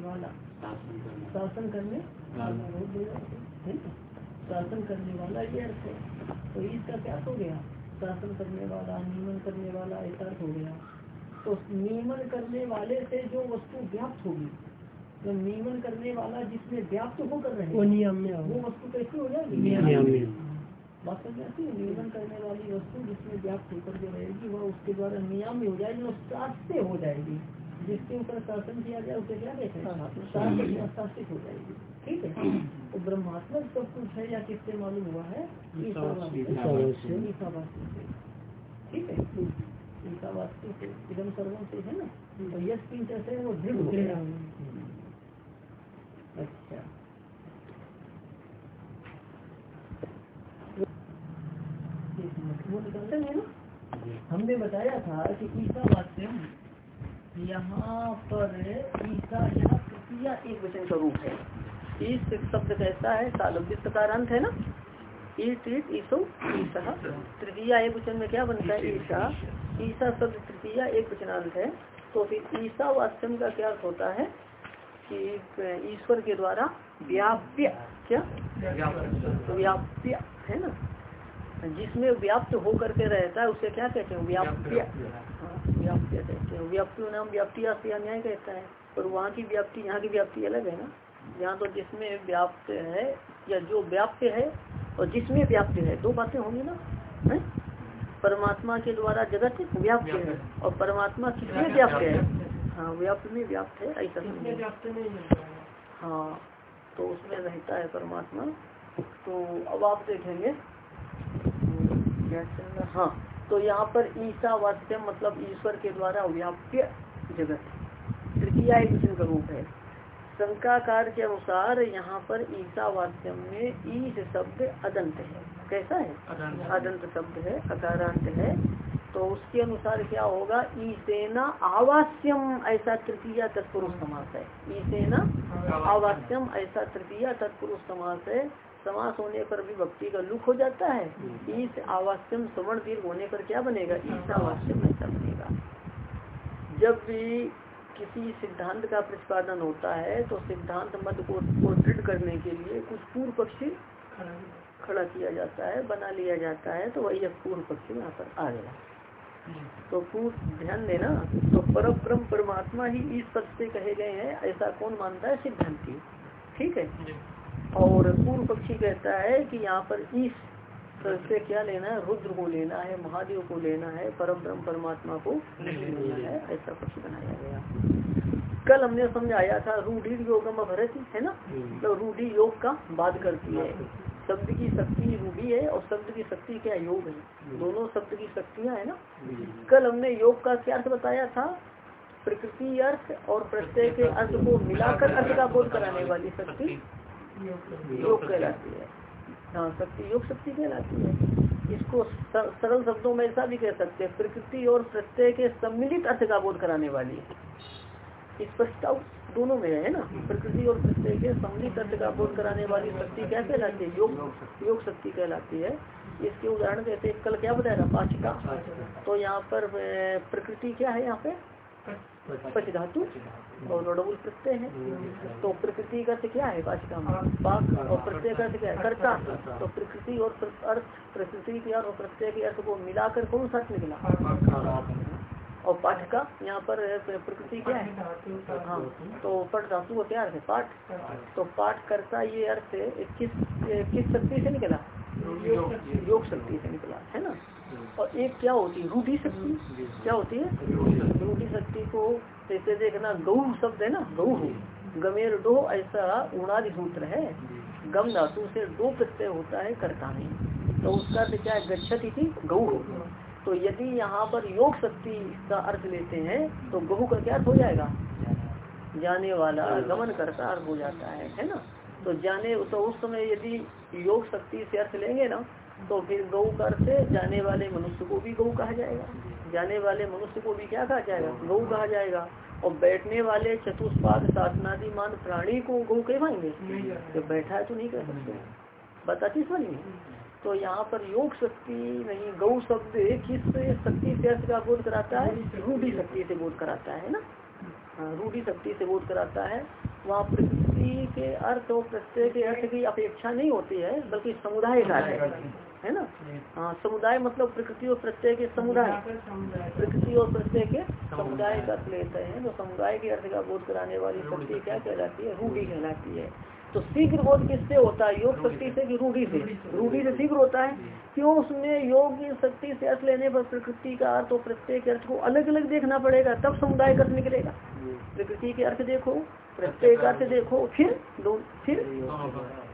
वाला। शासन करने। है। ना? शासन करने वाला ये अर्थ है। तो इसका क्या हो गया? शासन करने वाला नियमन करने वाला ऐसा अर्थ हो गया। तो नियमन करने वाले से जो वस्तु व्याप्त होगी तो नियमन करने वाला जिसमें व्याप्त होकर रहे वो नियम में वो वस्तु कैसी हो जाएगी? नियम में आती है? नियमन करने वाली वस्तु जिसमें व्याप्त होकर के रहेगी वह उसके द्वारा नियम में हो जाएगी और शास्त्र हो जाएगी। जिसके ऊपर शासन किया जाए उसे क्या कहते हैं? शासित हो जाएगी। ठीक है? तो ब्रह्मात्मक सब कुछ है या किससे मालूम हुआ है? ठीक है? ईसावासी से इधम सर्वम से है ना? तो यश तीन कैसे है? वो दृढ़ हो। गया अच्छा वो निकलते हैं ना? हमने बताया था कि ईसा वाक्यम यहाँ पर यहाँ तृतीया एक वचन का रूप है। इस शब्द कैसा है तालुबित का अंत है ना? ईट ईट ईसो ईसा। तृतीया एक वचन में क्या बनता है? ईसा। ईसा शब्द तृतीया एक वचनांत है। तो फिर ईसा वास्तव का क्या अर्थ होता है? कि ईश्वर के द्वारा व्याप्य क्या? व्याप्य है ना? जिसमें व्याप्त होकर के रहता है उसे क्या कहते हैं? व्याप्य हाँ, कहते हैं। व्याप्ति नाम व्याप्ति अन्याय कहता है। और वहाँ की व्याप्ति यहाँ की व्याप्ति अलग है ना? यहाँ तो जिसमें व्याप्त है या जो व्याप्त है और जिसमें व्याप्त है दो बातें होंगी ना? है? परमात्मा के द्वारा जगत व्याप्त है और परमात्मा किसमें व्याप्त है। हाँ। व्याप्त में व्याप्त है ऐसा समझिए हाँ तो उसमें रहता है परमात्मा। तो अब आप देखेंगे हाँ तो यहाँ पर ईसा वाच्य मतलब ईश्वर के द्वारा व्याप्य जगत। तृतीय एक वचन का रूप है। शंकाकार के अनुसार यहाँ पर ईसा वाच्यम में ईश शब्द अदंत है। कैसा है? अदंत। शब्द है अकारांत है। तो उसके अनुसार क्या होगा? ईसेना आवास्यम ऐसा तृतीय तत्पुरुष समास है। ईसेना आवास्यम ऐसा तृतीय तत्पुरुष समास है। समास होने पर भी भक्ति का लुक हो जाता है। ईस आवास्यम श्रवण दीर्घ होने पर क्या बनेगा? ईस आवास्यम ऐसा बनेगा। जब भी किसी सिद्धांत का प्रतिपादन होता है तो सिद्धांत मत को दृढ़ करने के लिए कुछ पूर्व पक्षी खड़ा किया जाता है। बना लिया जाता है तो वही अब पूर्व पक्षी यहाँ पर आ गया। तो पूर्व ध्यान देना तो पर ब्रह्म परमात्मा ही इस पद से कहे गए हैं ऐसा कौन मानता है? सिद्धांति ठीक है? और पूर्व पक्षी कहता है कि यहाँ पर इस से क्या लेना है? रुद्र को लेना है महादेव को लेना है परम ब्रह्म परमात्मा को लेना है ऐसा पक्षी बनाया गया। कल हमने समझाया था रूढ़ी योगम भरत है ना? तो रूढ़ी योग का बात करती है। शब्द की शक्ति रूढ़ी है और शब्द की शक्ति क्या योग है? दोनों शब्द की शक्तियाँ है ना? कल हमने योग का क्या अर्थ बताया था? प्रकृति अर्थ और प्रत्यय के अर्थ को मिलाकर अर्थ का बोध कराने वाली शक्ति। योग कहलाती है। हाँ शक्ति योग शक्ति कहलाती है। इसको सरल शब्दों में ऐसा भी कह सकते हैं प्रकृति और प्रत्यय के सम्मिलित अर्थ का बोध कराने वाली। इस प्रस्ताव दोनों में है ना? प्रकृति और प्रत्यय के सम्मिलित अर्थ का बोध कराने वाली शक्ति क्या कहलाती है? योग योग शक्ति कहलाती है। इसके उदाहरण कहते हैं कल क्या बताया था? पाचिका। तो यहाँ पर प्रकृति क्या है यहाँ पे? पच धातु और डबल प्रत्यय है। तो प्रकृति का क्या है? पाचिका में पाक और प्रत्यय का क्या है? कर्ता। तो प्रकृति और अर्थ, प्रकृति के अर्थ और प्रत्यय के अर्थ को मिलाकर कौन सा निकला? और पाठ का यहाँ पर प्रकृति क्या है? हाँ तो पट धातु का क्या अर्थ है? पाठ। तो पाठ करता ये अर्थ किस किस शक्ति से निकला? योग शक्ति से निकला, है ना? और एक क्या होती है? रूढ़ी शक्ति? क्या होती है? रूढ़ी शक्ति को जैसे देखना, गऊ शब्द है ना? गऊ। गमेर डो ऐसा उड़ादि सूत्र है। गम धातु से दो प्रत्यय होता है, करता नहीं तो उसका अर्थ क्या है? गच्छति थी, गऊ। तो यदि यहाँ पर योग शक्ति का अर्थ लेते हैं तो गहू का क्या अर्थ हो जाएगा? जाने वाला, गमन करता अर्थ हो जाता है है ना? तो जाने तो उस समय यदि योग शक्ति से अर्थ लेंगे ना तो फिर गौ का अर्थ जाने वाले मनुष्य को भी गौ कहा जाएगा। जाने वाले मनुष्य को भी क्या कहा जाएगा? गौ कहा जाएगा। और बैठने वाले चतुष्पाद शासनादि मान प्राणी को गौ कहवाएँगे तो बैठा है तो नहीं कह सकते। बताती समझ तो यहाँ पर योग शक्ति नहीं, गौ शब्द किस शक्ति से अर्थ का बोध कराता है? रूढ़ी शक्ति से बोध कराता है ना? हाँ रूढ़ी शक्ति से बोध कराता है। वहाँ प्रकृति के अर्थ और प्रत्यय के अर्थ की अपेक्षा नहीं होती है, बल्कि समुदाय का है। है ना? हाँ समुदाय मतलब प्रकृति और प्रत्यय के समुदाय। प्रकृति और प्रत्यय के समुदाय का लेते हैं। तो समुदाय के अर्थ का बोध कराने वाली शक्ति क्या कहलाती है? रूढ़ी कहलाती है। तो शीघ्र बोध किससे होता है? योग शक्ति से कि रूढ़ी से? रूढ़ी से शीघ्र होता है। क्यों? उसमें योग की शक्ति से अर्थ लेने पर प्रकृति का अर्थ और प्रत्येक अर्थ को अलग अलग देखना पड़ेगा। तब समुदाय अर्थ निकलेगा प्रकृति के अर्थ देखो। प्रत्येक अर्थ देखो फिर दो फिर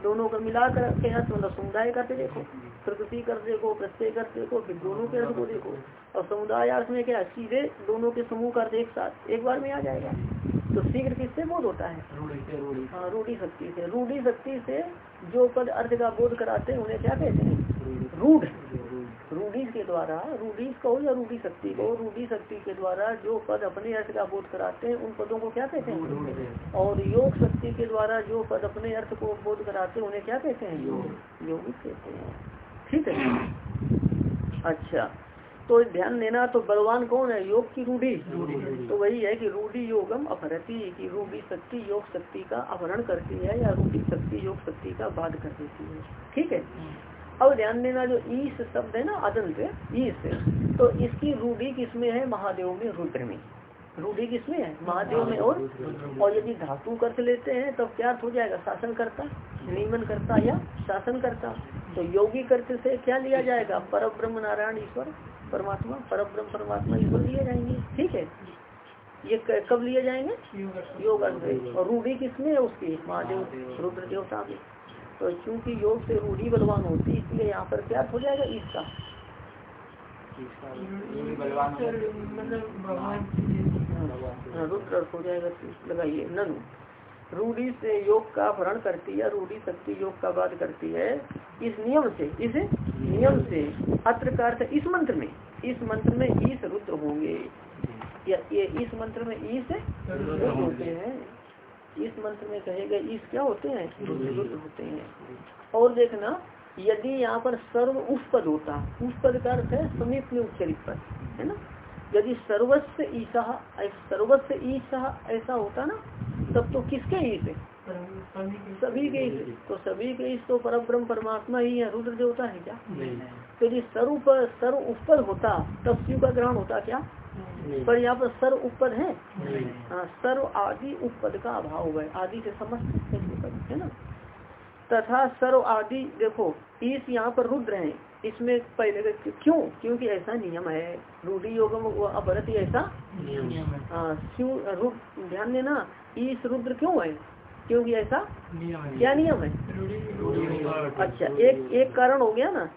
दोनों का मिलाकर के अर्थ मतलब समुदाय का अर्थ देखो प्रकृति कर देखो प्रत्येक अर्थ देखो फिर दोनों के अर्थ को देखो। और समुदाय अर्थ में क्या सीधे दोनों के समूह का अर्थ एक साथ एक बार में आ जाएगा। तो शीघ्र किससे बोध होता है। हाँ रूढ़ी शक्ति से। रूढ़ी शक्ति से जो पद अर्थ का बोध कराते हैं उन्हें क्या कहते हैं? रूढ़। रूढ़ी के द्वारा रूढ़ी कहो या रूढ़ी शक्ति को रूढ़ी शक्ति के द्वारा जो पद अपने अर्थ का बोध कराते हैं उन पदों को क्या कहते हैं? और योग शक्ति के द्वारा जो पद अपने अर्थ को बोध कराते हैं उन्हें क्या कहते हैं? योग। योगिक कहते हैं। ठीक है? अच्छा तो ध्यान देना तो बलवान कौन है? योग की रूढ़ी। तो वही है कि रूढ़ी योगम अपहरती की रूढ़ी शक्ति योग शक्ति का अपहरण करती है या रूढ़ी शक्ति योग शक्ति का बाध कर देती है। ठीक है? अब ध्यान देना जो ईश शब्द है ना अदंत ईश तो इसकी रूढ़ी किसमें है? महादेव में रुद्र में। रूढ़ी किसमें है? महादेव में और? और यदि धातु कर्थ लेते हैं तब क्या अर्थ हो जाएगा? शासन करता नियमन करता या शासन करता? तो योगी कर्थ से क्या लिया जाएगा? पर ब्रह्म नारायण ईश्वर परमात्मा पर ब्रह्म परमात्मा ईश्वर लिए जाएँगे ठीक है? ये कब लिए जाएँगे? योग अर्थ। और रूढ़ी किसमें है उसकी? महादेव रुद्र देवता में तो चूँकि योग से रूढ़ी बलवान होती है इसलिए यहाँ पर क्या हो जाएगा इसका रुद्र हो जाएगा लगाइए ननु। रूढ़ी से योग का भरण करती है रूढ़ी शक्ति योग का बात करती है। इस नियम से इस नियम से अत्र का अर्थ इस मंत्र में इस मंत्र में ईस रुद्र होंगे। या ये इस मंत्र में ईस रुद्र होते हैं। इस मंत्र में कहे गए इस क्या होते हैं? रुद्र होते हैं। और देखना यदि यहाँ पर सर्व उस पद होता उस पद का अर्थ है समीप में उच्चरित पद है ना? यदि सर्वस्व ईसा सर्वस्व ईसा ऐसा होता ना तब तो किसके ईस सभी के ईस तो सभी के ईस तो पर ब्रह्म परमात्मा ही है रुद्र देवता है क्या? तो यदि सर्व पर सर्व ऊपर होता तब शिव का ग्रहण होता क्या? पर यहाँ पर सर्व उपद है। हाँ सर्व आदि उपद का अभाव है। आदि से समस्त है ना? तथा सर्व आदि देखो इस यहाँ पर रुद्र है। इसमें पहले क्यों? क्योंकि ऐसा नियम है। रूढ़ी योगम अपरत ऐसा क्यों? ध्यान देना इस रुद्र क्यों है? क्योंकि ऐसा क्या नियम है? अच्छा एक एक कारण हो गया ना।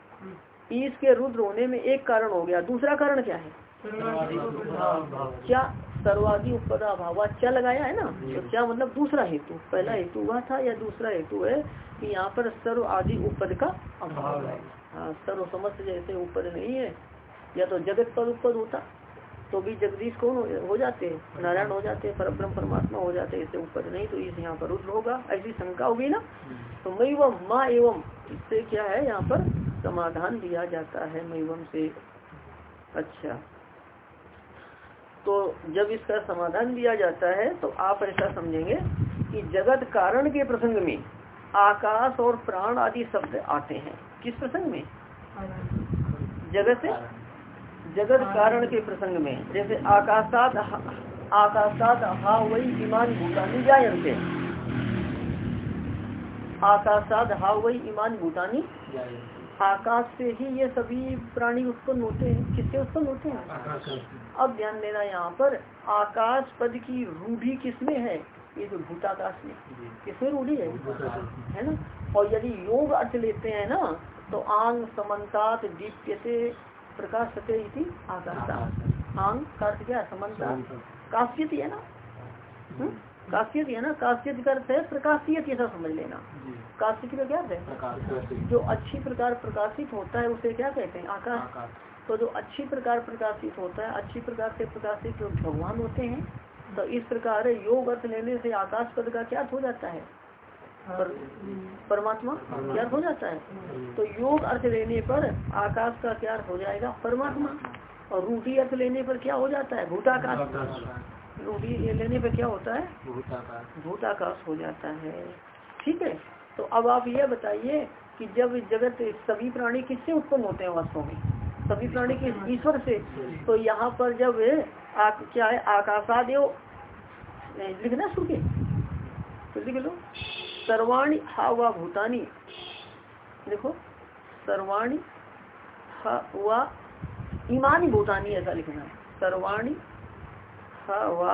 ईस के रुद्र होने में एक कारण हो गया। दूसरा कारण क्या है? क्या सर्वादि उपदा भाव क्या लगाया है ना? तो क्या मतलब दूसरा हेतु? पहला हेतु हुआ था या दूसरा हेतु है कि यहाँ पर सर्व आदि उपद का अभाव है। हाँ सर्व समस्त जैसे उपद नहीं है। या तो जगत पर उपद होता तो भी जगदीश कौन हो जाते नारायण हो जाते पर ब्रह्म परमात्मा हो जाते इससे ऊपर नहीं तो इस यहाँ पर रुद्र होगा। ऐसी शंका होगी ना? तो मई माँ एवं इससे क्या है यहाँ पर समाधान दिया जाता है मैवम से। अच्छा। तो जब इसका समाधान दिया जाता है तो आप ऐसा समझेंगे कि जगत कारण के प्रसंग में आकाश और प्राण आदि शब्द आते हैं। किस प्रसंग में? जगत जगत कारण के प्रसंग में। जैसे आकाशात आकाशात हा वही ईमान भूटानी जायंते आकाशात हा वही ईमान भूटानी आकाश से ही ये सभी प्राणी उत्पन्न होते हैं। किससे उत्पन्न होते हैं? अब ध्यान देना यहाँ पर। आकाश पद की रूढ़ी किसमें है? ये जो भूताकाश में। किसमें रूढ़ी है? है ना? और यदि योग अर्थ लेते हैं ना तो आंग समन्तात दीप्य से प्रकाश सत्य आकाश आंग का अर्थ क्या? समन्ता। काश्यत है ना? हम्म? काश्यत है ना? काश्यत का अर्थ है प्रकाशियत ऐसा समझ लेना। काशिक का क्या है? जो अच्छी प्रकार प्रकाशित होता है उसे क्या कहते हैं? आकाश। तो जो अच्छी प्रकार प्रकाशित होता है अच्छी प्रकार से प्रकाशित जो भगवान होते हैं तो इस प्रकार योग अर्थ लेने से आकाश पद का क्या हो जाता है? पर, परमात्मा क्या हो जाता है? तो योग अर्थ लेने पर आकाश का क्या हो जाएगा? परमात्मा। और रूटी अर्थ लेने पर क्या हो जाता है? भूताकाश। रूढ़ी लेने पर क्या होता है? भूताकाश हो जाता है। ठीक है? तो अब आप यह बताइए कि जब जगत सभी प्राणी किससे उत्पन्न होते हैं वास्तव में? सभी प्राणी किस ईश्वर से। तो यहाँ पर जब आ, क्या है आकाशादेव लिखना सुखे तो लिख लो। सर्वाणी हवा भूतानी। देखो। सर्वाणी हवा इमानी भूतानी ऐसा लिखना है। सर्वाणी हवा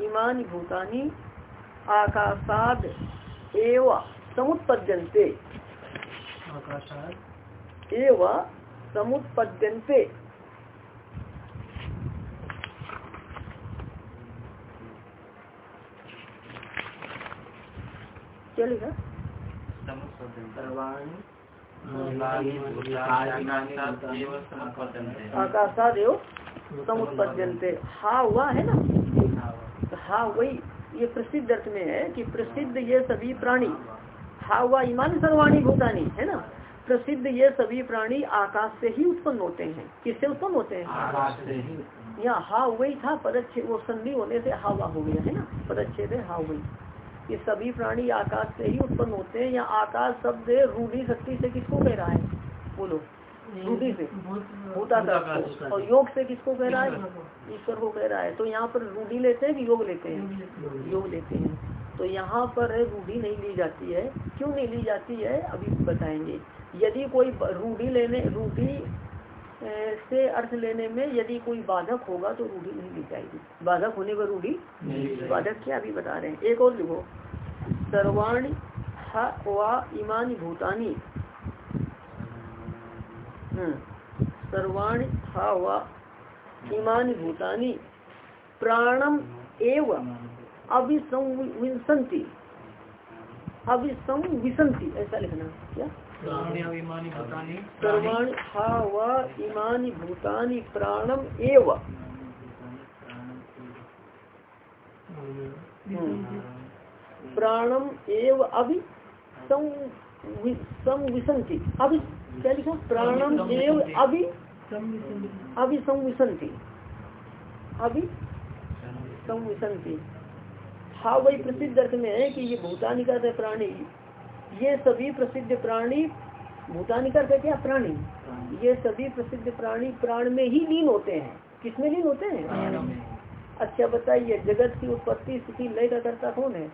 इमानी भूतानी आकाशाद एव समुत्पद्यन्ते। एव समुत्पद्यन्ते। क्या लिखा सर्वाणी आकाशादेव समुत्पद्यंते हा हुआ है ना? हा वही ये प्रसिद्ध अर्थ में है कि प्रसिद्ध ये सभी प्राणी हा हुआ ईमान सर्वाणी भूतानी है ना? प्रसिद्ध ये सभी प्राणी आकाश से ही उत्पन्न होते हैं। किससे उत्पन्न होते हैं? यहाँ हा। वही था पदच्छेद वो संधि होने से हवा हो गया है ना? पदच्छेद है हा वही। ये सभी प्राणी आकाश से ही उत्पन्न होते हैं या आकाश शब्द रूढ़ी शक्ति से किसको कह रहा है? बोलो। रूढ़ी से। भूताकाश और योग से किसको कह रहा है? ईश्वर को। कह रहा है। तो यहाँ पर रूढ़ी लेते हैं कि योग लेते हैं। योग लेते हैं। तो यहाँ पर रूढ़ी नहीं ली जाती है। क्यों नहीं ली जाती है? अभी बताएँगे। यदि कोई रूढ़ी लेने रूढ़ी से अर्थ लेने में यदि कोई बाधक होगा तो रूढ़ी नहीं ली जाएगी। बाधक होने पर रूढ़ी बाधक क्या अभी बता रहे हैं? एक और लिखो। सर्वाणी वा इमानी भूतानी। हम्म। सर्वाणी हा वा इमानी भूतानी। प्राणम एव अभिसंविशंति अभिसंविशंति ऐसा लिखना क्या? सर्वाणी हा व इमानी भूतानी प्राणम एव। प्राणम एव अभी संविशंति अभी क्या लिखा? प्राणम एव अभी अभी संविशंति अभी संविशंति हा वही प्रसिद्ध अर्थ में है कि ये भूतानिका प्राणी ये सभी प्रसिद्ध प्राणी भूतानी करते क्या प्राणी। ये सभी प्रसिद्ध प्राणी प्राण में ही लीन होते हैं। किसमें लीन होते हैं? अच्छा बताइए जगत की उत्पत्ति स्थिति लय का करता कौन है?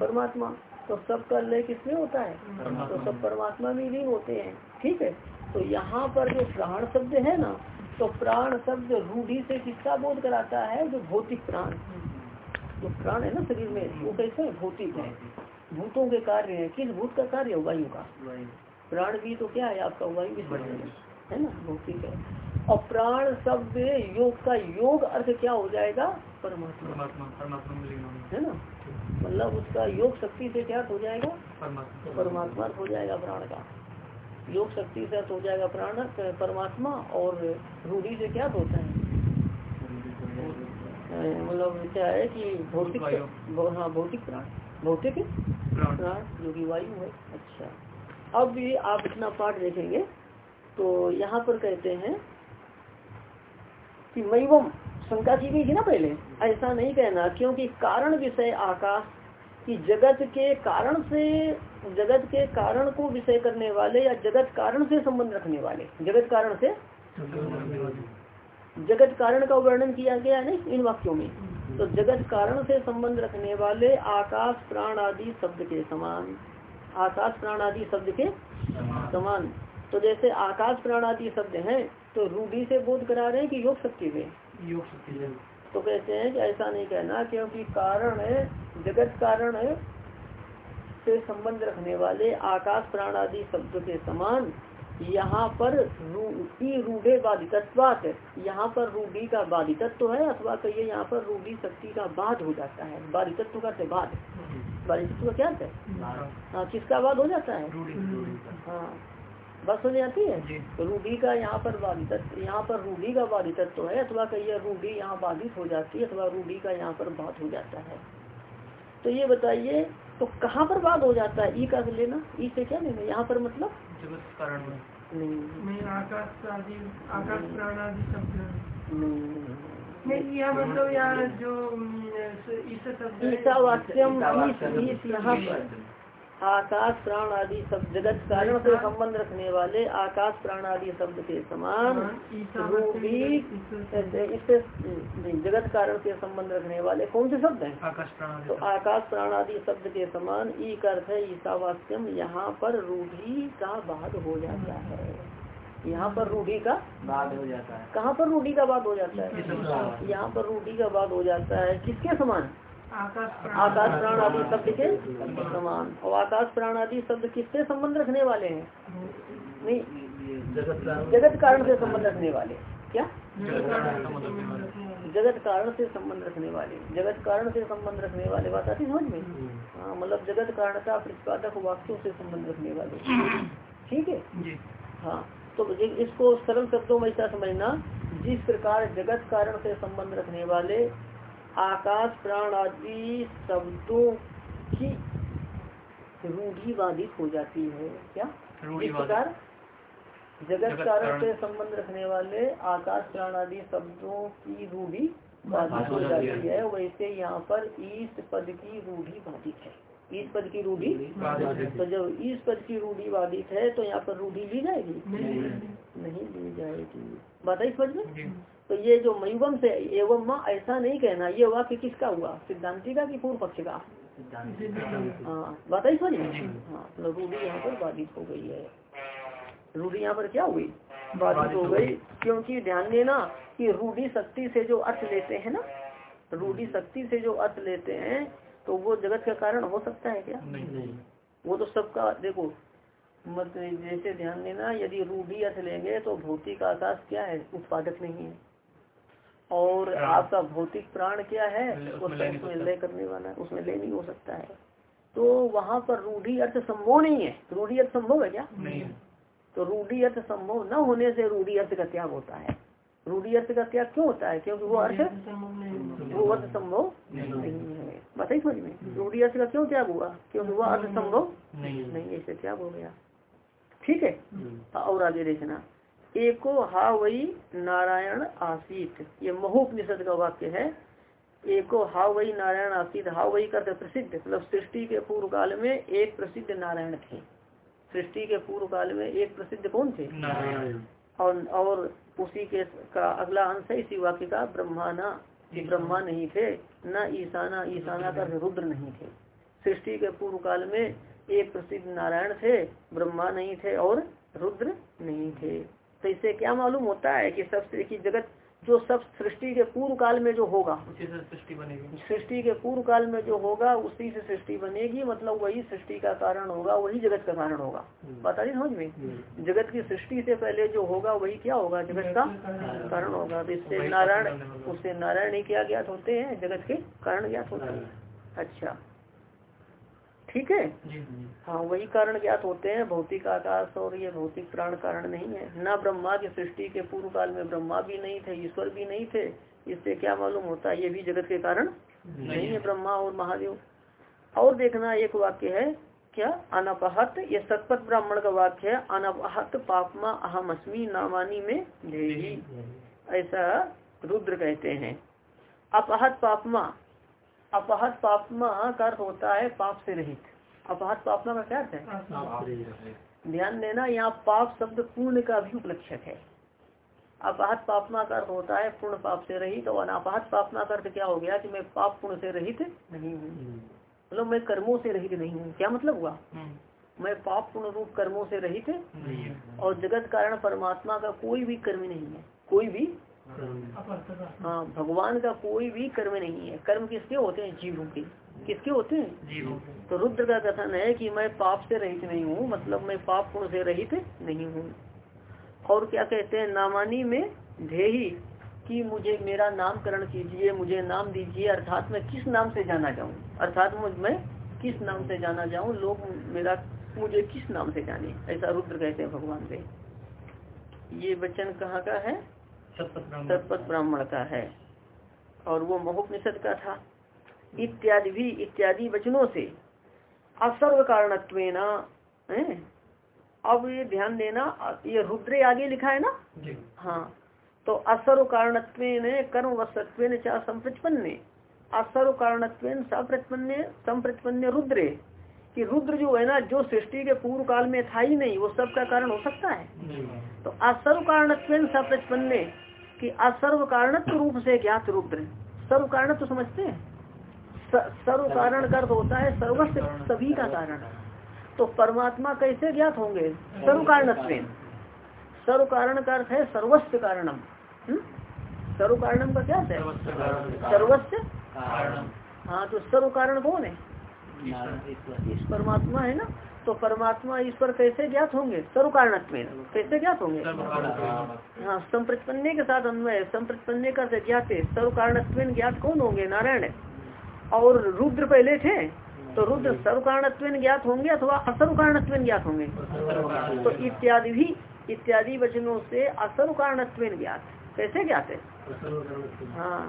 परमात्मा। तो सबका लय किसमें होता है? तो सब परमात्मा में लीन होते हैं। ठीक है? तो यहाँ पर जो प्राण शब्द है ना तो प्राण शब्द रूढ़ी से किसका बोध कराता है? जो भौतिक प्राण। जो प्राण है ना शरीर में वो कैसे? भौतिक है। भूतों के कार्य है। किस भूत का कार्य है वायु का। प्राण भी तो क्या है आपका वायु है ना? भौतिक है। और प्राण शब्द योग का योग अर्थ क्या हो जाएगा? परमात्मा। है ना? मतलब उसका योग शक्ति से क्या हो जाएगा? परमात्मा। हो जाएगा प्राण का। योग शक्ति से अर्थ हो जाएगा प्राण परमात्मा और रूढ़ी से क्या होता है? मतलब क्या है कि भौतिक हाँ भौतिक प्राण। भौतिक जो कि वायु है। अच्छा। अब भी आप इतना पाठ देखेंगे। तो यहाँ पर कहते हैं कि मैवम शंका की गई थी ना पहले? ऐसा नहीं कहना क्योंकि कारण विषय आकाश कि जगत के कारण से जगत के कारण को विषय करने वाले या जगत कारण से संबंध रखने वाले। जगत कारण से? जगत कारण का वर्णन किया गया है इन वाक्यों में। तो जगत कारण से संबंध रखने वाले आकाश प्राण आदि शब्द के समान। आकाश प्राण आदि शब्द के समान। तो जैसे आकाश प्राण आदि शब्द हैं तो रूढ़ी से बोध करा रहे हैं कि योग शक्ति में? योग शक्ति तो कहते हैं कि ऐसा नहीं कहना क्योंकि कारण है जगत कारण है से संबंध रखने वाले आकाश प्राण आदि शब्द के समान। यहाँ पर रूढ़ी रूढ़े बाधितत्वात यहाँ पर रूढ़ी का बाधितत्व है अथवा कहिए यहाँ पर रूढ़ी शक्ति का बाध हो जाता है। बाधितत्व का बाद बाधितत्व क्या है? हाँ किसका बाद हो जाता है? हाँ बस हो? जाती है रूढ़ी का यहाँ पर बाधित यहाँ पर रूढ़ी का बाधितत्व है अथवा कहिए रूढ़ी यहाँ बाधित हो जाती है अथवा रूढ़ी का यहाँ पर बाध हो जाता है। तो ये बताइए तो कहाँ पर बात हो जाता है? ई का लेना ई से क्या लेना यहाँ पर मतलब? नहीं आकाश आदि आकाश प्राण आदि शब्द यह मतलब यार जो ईसावास्यम यहाँ पर। आकाश प्राण आदि सब जगत कारण से संबंध रखने वाले आकाश प्राण आदि शब्द के समान रूढ़ी इससे जगत कारण से संबंध रखने वाले कौन से शब्द हैं? आकाश प्राण तो आकाश प्राण आदि शब्द के समान ई अर्थ है ईसावास्यम यहाँ पर रूढ़ी का बाद हो जाता है। यहाँ पर रूढ़ी का बाद हो जाता है। कहाँ पर रूढ़ी का बाद हो जाता है? यहाँ पर रूढ़ी का बाद हो जाता है। किसके समान? आकाश प्राण आदि शब्द के समान। और आकाश प्राण आदि शब्द किससे संबंध रखने वाले हैं? नहीं जगत कारण से संबंध रखने वाले। क्या? जगत कारण से संबंध रखने वाले। जगत कारण से संबंध रखने वाले। बात आती समझ में? हाँ मतलब जगत कारणता प्रतिपादक वाक्यों से संबंध रखने वाले। ठीक है? हाँ तो इसको सरल शब्दों में ऐसा समझना जिस प्रकार जगत कारण से संबंध रखने वाले आकाश प्राण आदि शब्दों की रूढ़ी बाधित हो जाती है। क्या? इस प्रकार जगत कारण से संबंध रखने वाले आकाश प्राण आदि शब्दों की रूढ़ी बाधित हो जाती है। वैसे यहाँ पर ईस पद की रूढ़ी बाधित है। ईस पद की रूढ़ी? तो जब ईस पद की रूढ़ी बाधित है तो यहाँ पर रूढ़ी ली जाएगी? नहीं। ली जाएगी। बात है इस पद में। तो ये जो मयुगम से एवं माँ ऐसा नहीं कहना ये वाक्य किसका हुआ? सिद्धांति का कि पूर्व पक्ष का? हाँ बताइए समझ हाँ। तो रूढ़ी यहाँ पर बाधित हो गई है। रूढ़ी यहाँ पर क्या हुई? बाधित हो गई क्योंकि ध्यान देना कि रूढ़ी शक्ति से जो अर्थ लेते हैं ना रूढ़ी शक्ति से जो अर्थ लेते हैं तो वो जगत का कारण हो सकता है क्या? नहीं। वो तो सबका देखो मत जैसे ध्यान देना यदि रूढ़ी अर्थ लेंगे तो भौतिक आकाश क्या है? उत्पादक नहीं है। और आपका भौतिक प्राण क्या है? उसमें लय करने वाला है उसमें लय नहीं हो सकता है। तो वहाँ पर रूढ़ी अर्थ संभव नहीं है। रूढ़ी अर्थ संभव है क्या? नहीं तो रूढ़ी अर्थ संभव न होने से रूढ़ी अर्थ का त्याग होता है। रूढ़ी अर्थ का त्याग क्यों होता है? क्योंकि वो अर्थ वो अर्थ संभव नहीं। है। बताइए समझ में। रूढ़ी अर्थ का क्यों त्याग हुआ? क्योंकि वो अर्थ संभव नहीं ऐसे त्याग हो गया। ठीक है? और आगे देखना। एको हा वही नारायण आसित। ये महोपनिषद का वाक्य है। एको हा वही नारायण आसित हा वही करते प्रसिद्ध। मतलब सृष्टि के पूर्व काल में एक प्रसिद्ध नारायण थे। सृष्टि के पूर्व काल में एक प्रसिद्ध कौन थे? और और उसी के का अगला अंश है इसी वाक्य का ब्रह्माना। ब्रह्मा नहीं थे न ईशाना ईशाना का रुद्र नहीं थे। सृष्टि के पूर्व काल में एक प्रसिद्ध नारायण थे ब्रह्मा नहीं थे और रुद्र नहीं थे। तो इससे क्या मालूम होता है कि सब की जगत जो सब सृष्टि के पूर्व काल में जो होगा उसी से सृष्टि बनेगी। सृष्टि के पूर्व काल में जो होगा उसी से सृष्टि बनेगी मतलब वही सृष्टि का कारण होगा वही जगत का कारण होगा। बता दी समझ में? जगत की सृष्टि से पहले जो होगा वही क्या होगा? जगत का कारण होगा। तो इससे नारायण उससे नारायण ही क्या ज्ञात होते हैं? जगत के कारण ज्ञात होते हैं। अच्छा। ठीक है? हाँ वही कारण ज्ञात होते हैं भौतिक आकाश और ये भौतिक प्राण कारण नहीं है। न ब्रह्मा की सृष्टि के पूर्व काल में ब्रह्मा भी नहीं थे ईश्वर भी नहीं थे इससे क्या मालूम होता है ये भी जगत के कारण नहीं है ब्रह्मा और महादेव। और देखना एक वाक्य है क्या? अनपहत ये सतपथ ब्राह्मण का वाक्य है अनपहत पापमा अहम अस्मी नामानी में देगी ऐसा रुद्र कहते हैं। अपहत पापमा अपहत पापमा का होता है पाप से रहित। अपहत पापमा का क्या अर्थ है? ध्यान देना यहाँ पाप शब्द पूर्ण का भी उपलक्षक है। अपहत पापमा का अर्थ होता है पूर्ण पाप से रहित और अनापहत पापमा का अर्थ क्या हो गया कि मैं पाप पूर्ण से रहित नहीं हूँ। मतलब मैं कर्मों से रहित नहीं हूँ। क्या मतलब हुआ? मैं पाप पूर्ण रूप कर्मों से रहित और जगत कारण परमात्मा का कोई भी कर्म नहीं है। कोई भी हाँ। भगवान का कोई भी कर्म नहीं है। कर्म किसके होते हैं? जीवों के। किसके होते हैं? तो रुद्र का कथन है कि मैं पाप से रहित नहीं हूँ मतलब मैं पाप पुण्य से रहित नहीं हूँ। और क्या कहते हैं? नामानी में ध्येही कि मुझे मेरा नामकरण कीजिए मुझे नाम दीजिए अर्थात मैं किस नाम से जाना जाऊँ? अर्थात मुझ मैं किस नाम से जाना जाऊँ? लोग मेरा मुझे किस नाम से जाने? ऐसा रुद्र कहते हैं भगवान से ये वचन कहाँ का है? सतपथ ब्राह्मण का। है। और वो महोपनिषद का था। इत्यादि भी इत्यादि वचनों से असर्व कारणत्व अब ये ध्यान देना ये रुद्रे आगे लिखा है ना? हाँ। तो असर्व कारणत्व कर्म वस्तत्व चाह संप्रतिपन्ने असर्व कारणत्व सप्रतिपन्ने संप्रतिपन्ने रुद्रे। कि रुद्र जो है ना जो सृष्टि के पूर्व काल में था ही नहीं वो सब का कारण हो सकता है। तो असर्व कारणत्व सप्रतिपन्ने कि असर्व कारणत्व रूप से ज्ञात रुद्र सर्व कारण तो समझते हैं? सर्व कारण का अर्थ होता है सर्वस्व सभी का कारण। तो परमात्मा कैसे ज्ञात होंगे? सर्व कारणत्व सर्व कारण का अर्थ है सर्वस्व कारणम। हम्म? सर्व कारणम का क्या है? सर्वस्व हाँ तो सर्व कारण कौन है? इस परमात्मा है ना? तो परमात्मा ईश्वर कैसे ज्ञात होंगे? सर्व कारणत्व कैसे ज्ञात होंगे? हाँ संप्रतिपन्ने के साथ अन्वय संप्रतिपन्ने का से ज्ञात है। सर्व कारणत्व ज्ञात कौन होंगे? नारायण और रुद्र पहले थे तो रुद्र सर्व कारणत्व ज्ञात होंगे अथवा असर्व कारणत्व ज्ञात होंगे? तो इत्यादि भी इत्यादि वचनों से असर्व कारणत्व ज्ञात। कैसे ज्ञात है? हाँ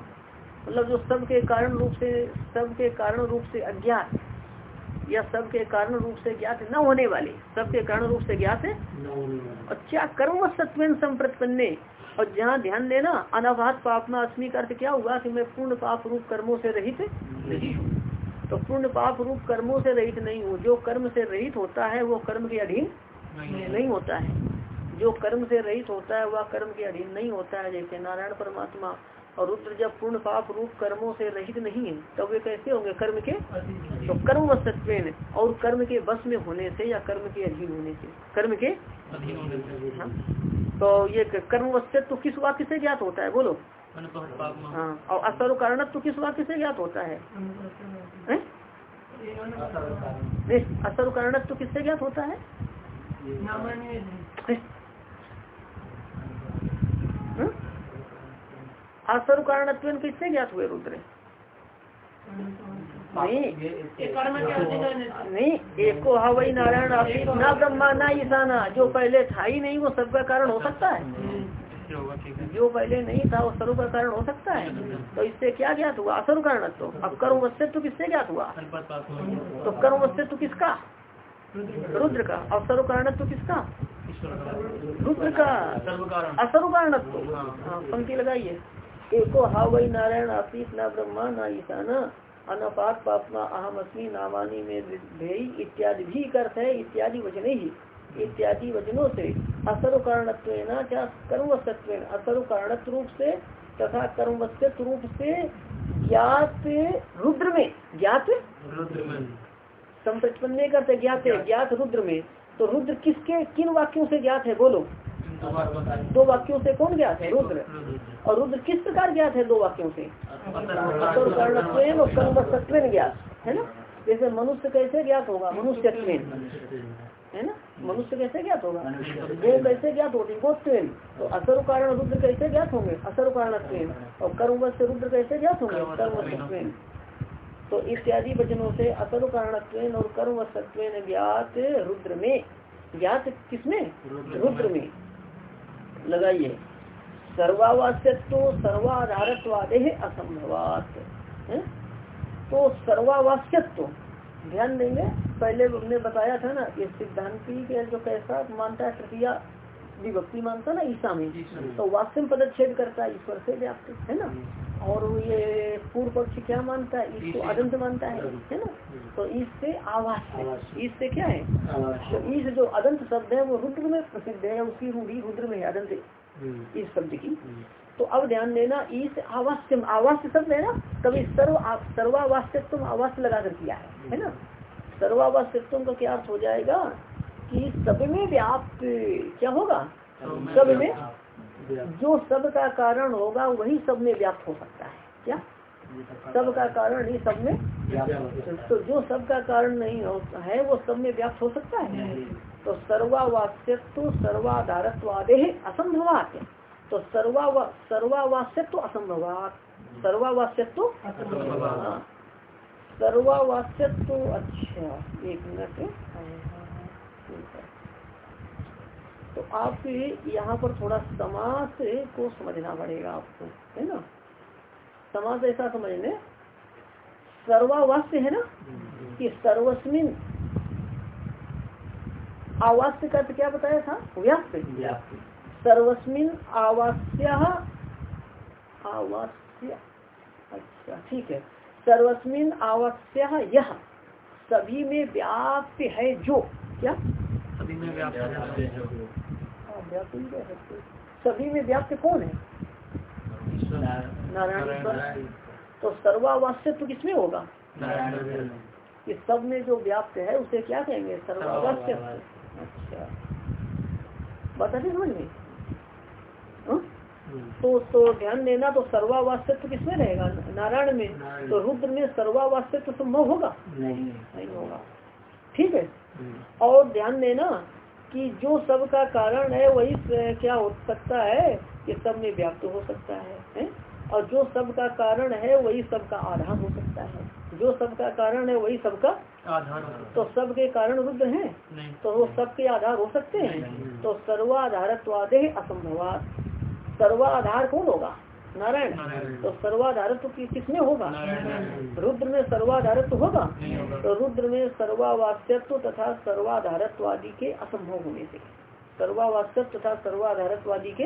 मतलब जो सब के कारण रूप से सब के कारण रूप से अज्ञात। या सबके कारण रूप से ज्ञात न होने वाले सबके कारण रूप से ज्ञात है? और क्या कर्म सत्व संप्रतपन्ने और जहाँ ध्यान देना अनाभात पापना अस्मी का अर्थ क्या हुआ कि मैं पूर्ण पाप रूप कर्मों से रहित नहीं हूँ? तो पूर्ण पाप रूप कर्मों से रहित नहीं हूँ। जो कर्म से रहित होता है वो कर्म के अधीन नहीं होता है। जो कर्म से रहित होता है वह कर्म के अधीन नहीं होता है। जैसे नारायण परमात्मा और रुद्र जब पूर्ण पाप रूप कर्मों से रहित नहीं है तब वे कैसे होंगे? कर्म के? तो कर्म वस्तत्व और कर्म के बस में होने से या कर्म के अधीन होने से? कर्म के? हाँ। तो ये कर्म वस्तत्व तो किस वाक्य से ज्ञात होता है? बोलो। हाँ और असर कारण तो किस वाक्य से ज्ञात होता है? असर कारण तो किससे ज्ञात होता है? असर कारण किससे ज्ञात हुए रुद्र? नहीं। नहीं एक को हवाई नारायण ना ब्रह्मा ना ईशाना। जो पहले था ही नहीं वो सबका कारण हो सकता है। जो पहले नहीं था वो सर्व का कारण हो सकता है। तो इससे क्या ज्ञात हुआ? असर कारण तो अब कर्म वस्तु किससे ज्ञात हुआ? तो कर्म वस्तु किसका? रुद्र का। और सर्व कारण तो किसका? रुद्र का। असर्व कारण पंक्ति लगाइए। एको हा वही नारायण आशीष न ब्रह्मा न ईशाना अनपात पापना अहम अस्मी नामानी में इत्यादि भी अर्थ है इत्यादि वचन ही। इत्यादि वचनों से असर्व कारणत्व कर्म सत्व असर्व कारणत्व रूप से तथा कर्म रूप से ज्ञात रुद्र में। ज्ञात? रुद्र में। संप्रचपन्ने करते ज्ञात है। ज्ञात रुद्र में। तो रुद्र किसके किन वाक्यों से ज्ञात है? बोलो। दो वाक्यों से कौन ज्ञात है रुद्र। और रुद्र किस प्रकार ज्ञात है दो वाक्यों से? स्वयं और कर्म ज्ञात है ना? जैसे मनुष्य कैसे ज्ञात होगा? मनुष्य है ना? मनुष्य कैसे ज्ञात होगा? गो कैसे ज्ञात होती गोत्वेन तो असर कारण रुद्र कैसे ज्ञात होंगे? असर कारण और कर्म से रुद्र कैसे ज्ञात होंगे? कर्म तो इत्यादि वचनों से असर कारण और कर्म ज्ञात रुद्र में। ज्ञात किसमें? रुद्र में। लगाइए। सर्वावास्यत्व सर्वाधारत्वादे असंभवात। तो सर्वावास्यत्व। ध्यान देंगे, पहले हमने बताया था ना, ये सिद्धांति के जो कैसा मानता है, तृतीया विभक्ति मानता ना ईसा में। तो वास्तव में पदच्छेद करता है ईश्वर से व्याप्त है ना? और ये पूर्व पक्ष क्या मानता है? इसको अदंत मानता है है ना? तो इससे आवास इससे क्या है? तो इस जो अदंत शब्द है वो रुद्र में प्रसिद्ध है उसकी रूढ़ी रुद्र में है अदंत इस शब्द की। तो अब ध्यान देना इस आवास्य आवास्य शब्द है ना? कभी सर्व सर्वावास्यत्व आवास लगा कर किया है है ना? सर्वावास्यत्व का क्या अर्थ हो जाएगा? कि सब में व्याप्त क्या होगा? सब में जो सब का कारण होगा वही सब में व्याप्त हो सकता है क्या? सब का कारण ही सब में तो जो सब का कारण नहीं होता है वो सब में व्याप्त हो सकता है? तो सर्वावास्यत्व सर्वाधारत्व आदे असंभवात। तो सर्वा सर्वावास्यत्व असंभवात। सर्वावास्यत्व हाँ। सर्वावास्यत्व अच्छा एक मिनट। तो आप यहाँ पर थोड़ा समास को समझना पड़ेगा आपको है ना? समास ऐसा समझने। सर्वावास्य है ना? कि सर्वस्मिन आवास्य का क्या बताया था? व्याप्त। सर्वस्मिन आवास्य। आवास्य। अच्छा ठीक है। सर्वस्मिन आवास्य यह। सभी में व्याप्त है जो। क्या? सभी में व्याप्त है। हाँ, व्याप्त ही कह सकते। सभी में व्याप्त कौन है? नारायण तो सर्वावास्य तो किसमें होगा? कि सब में जो व्याप्त है उसे क्या कहेंगे? सर्वावास्य अच्छा। बता दी समझ में? हाँ? तो तो ध्यान देना तो सर्वावास्यत्व तो किसमें रहेगा? नारायण में। तो रुद्र में सर्वावास्यत्व तो संभव होगा? नहीं। होगा। ठीक है। और ध्यान देना कि जो सब का कारण है वही क्या हो सकता है कि सब में व्याप्त हो सकता है, है? और जो सब का कारण है वही सब का आधार हो सकता है। जो सब का कारण है वही सबका आधार तो सब के कारण रुद्र है? नहीं। तो वो सब के आधार हो सकते हैं? तो सर्वाधारत्वादे असंभवात। सर्वाधार कौन होगा? नारायण। तो सर्वाधारत्व कि, किसमें होगा? रुद्र में सर्वाधारत्व होगा। तो रुद्र में सर्वावास्यत्व तथा सर्वाधारत्वादि के असंभव होने से। सर्वावास्यत्व तथा सर्वाधारत्वादि के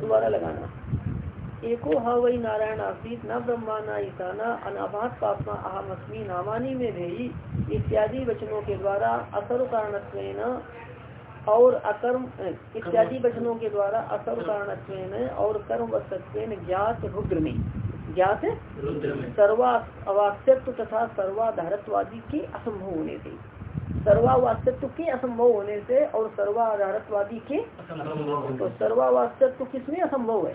दोबारा लगाना। एको हा वही नारायण आसीत न ब्रह्मा न ईशाना अनाभात पापमा अहम अस्मी नामानी में भेई इत्यादि वचनों के द्वारा असर कारणत्वेन और अकर्म इत्यादि वचनों के द्वारा असर कारण और कर्म वस्तत्वेन ज्ञात रुद्र में ज्ञात सर्वा तथा सर्वाधारत्वादि के असंभव होने से। सर्वावास्यत्व के असंभव होने से और सर्वाधारत्वादी के तो सर्वावास्यत्व किसमें असंभव है?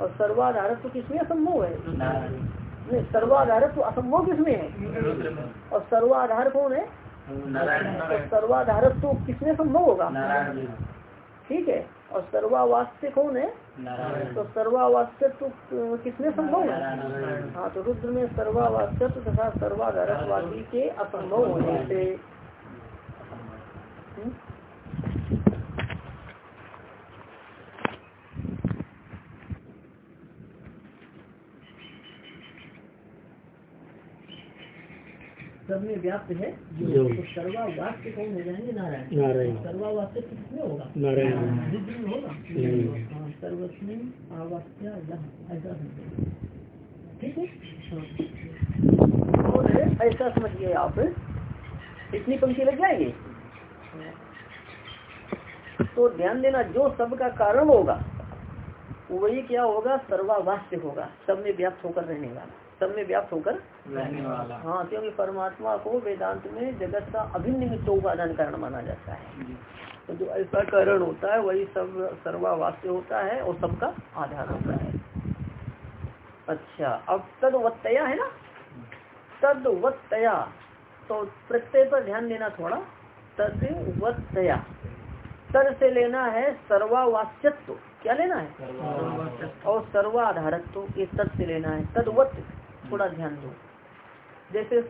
और सर्वाधारत्व किसमें असंभव है? सर्वाधारत्व असंभव किसमें है? और सर्वाधार कौन है? नारायण तो किसने किसमें संभव होगा? ठीक है और सर्वावास्य कौन है? तो नारायण। तो किसमें संभव है? हाँ तो रुद्र में सर्वावास्यत्व तथा सर्वाधारत्वादी के असंभव होने से। सब में व्याप्त है जो। तो सर्वावास्य कौन हो जाएँगे? नारायण। नारायण। सर्वावास्य तो किसमें होगा? नारायण। रुद्र में होगा हाँ, सर्वस्मिन आवास्या ऐसा समझे ठीक है? हाँ। और ऐसा समझिए आप। इतनी पंक्ति लग जाएगी? तो ध्यान देना जो सब का कारण होगा वही क्या होगा? सर्वावास्य होगा। सब में व्याप्त होकर रहने वाला। सब में व्याप्त होकर हाँ क्योंकि परमात्मा को वेदांत में जगत का अभिन्न निमित्त उपादान कारण माना जाता है। तो जो ऐसा कारण होता है वही सब सर्वावास्य होता है और सबका आधार होता है। अच्छा अब तदवत्तया है ना? तदवत्तया। तो प्रत्यय पर ध्यान देना थोड़ा। तदवत्तया। तद से लेना है सर्वावास्यत्व। क्या लेना है? और सर्वाधारत्व ये तद से लेना है। तदवत। थोड़ा ध्यान दो। जैसे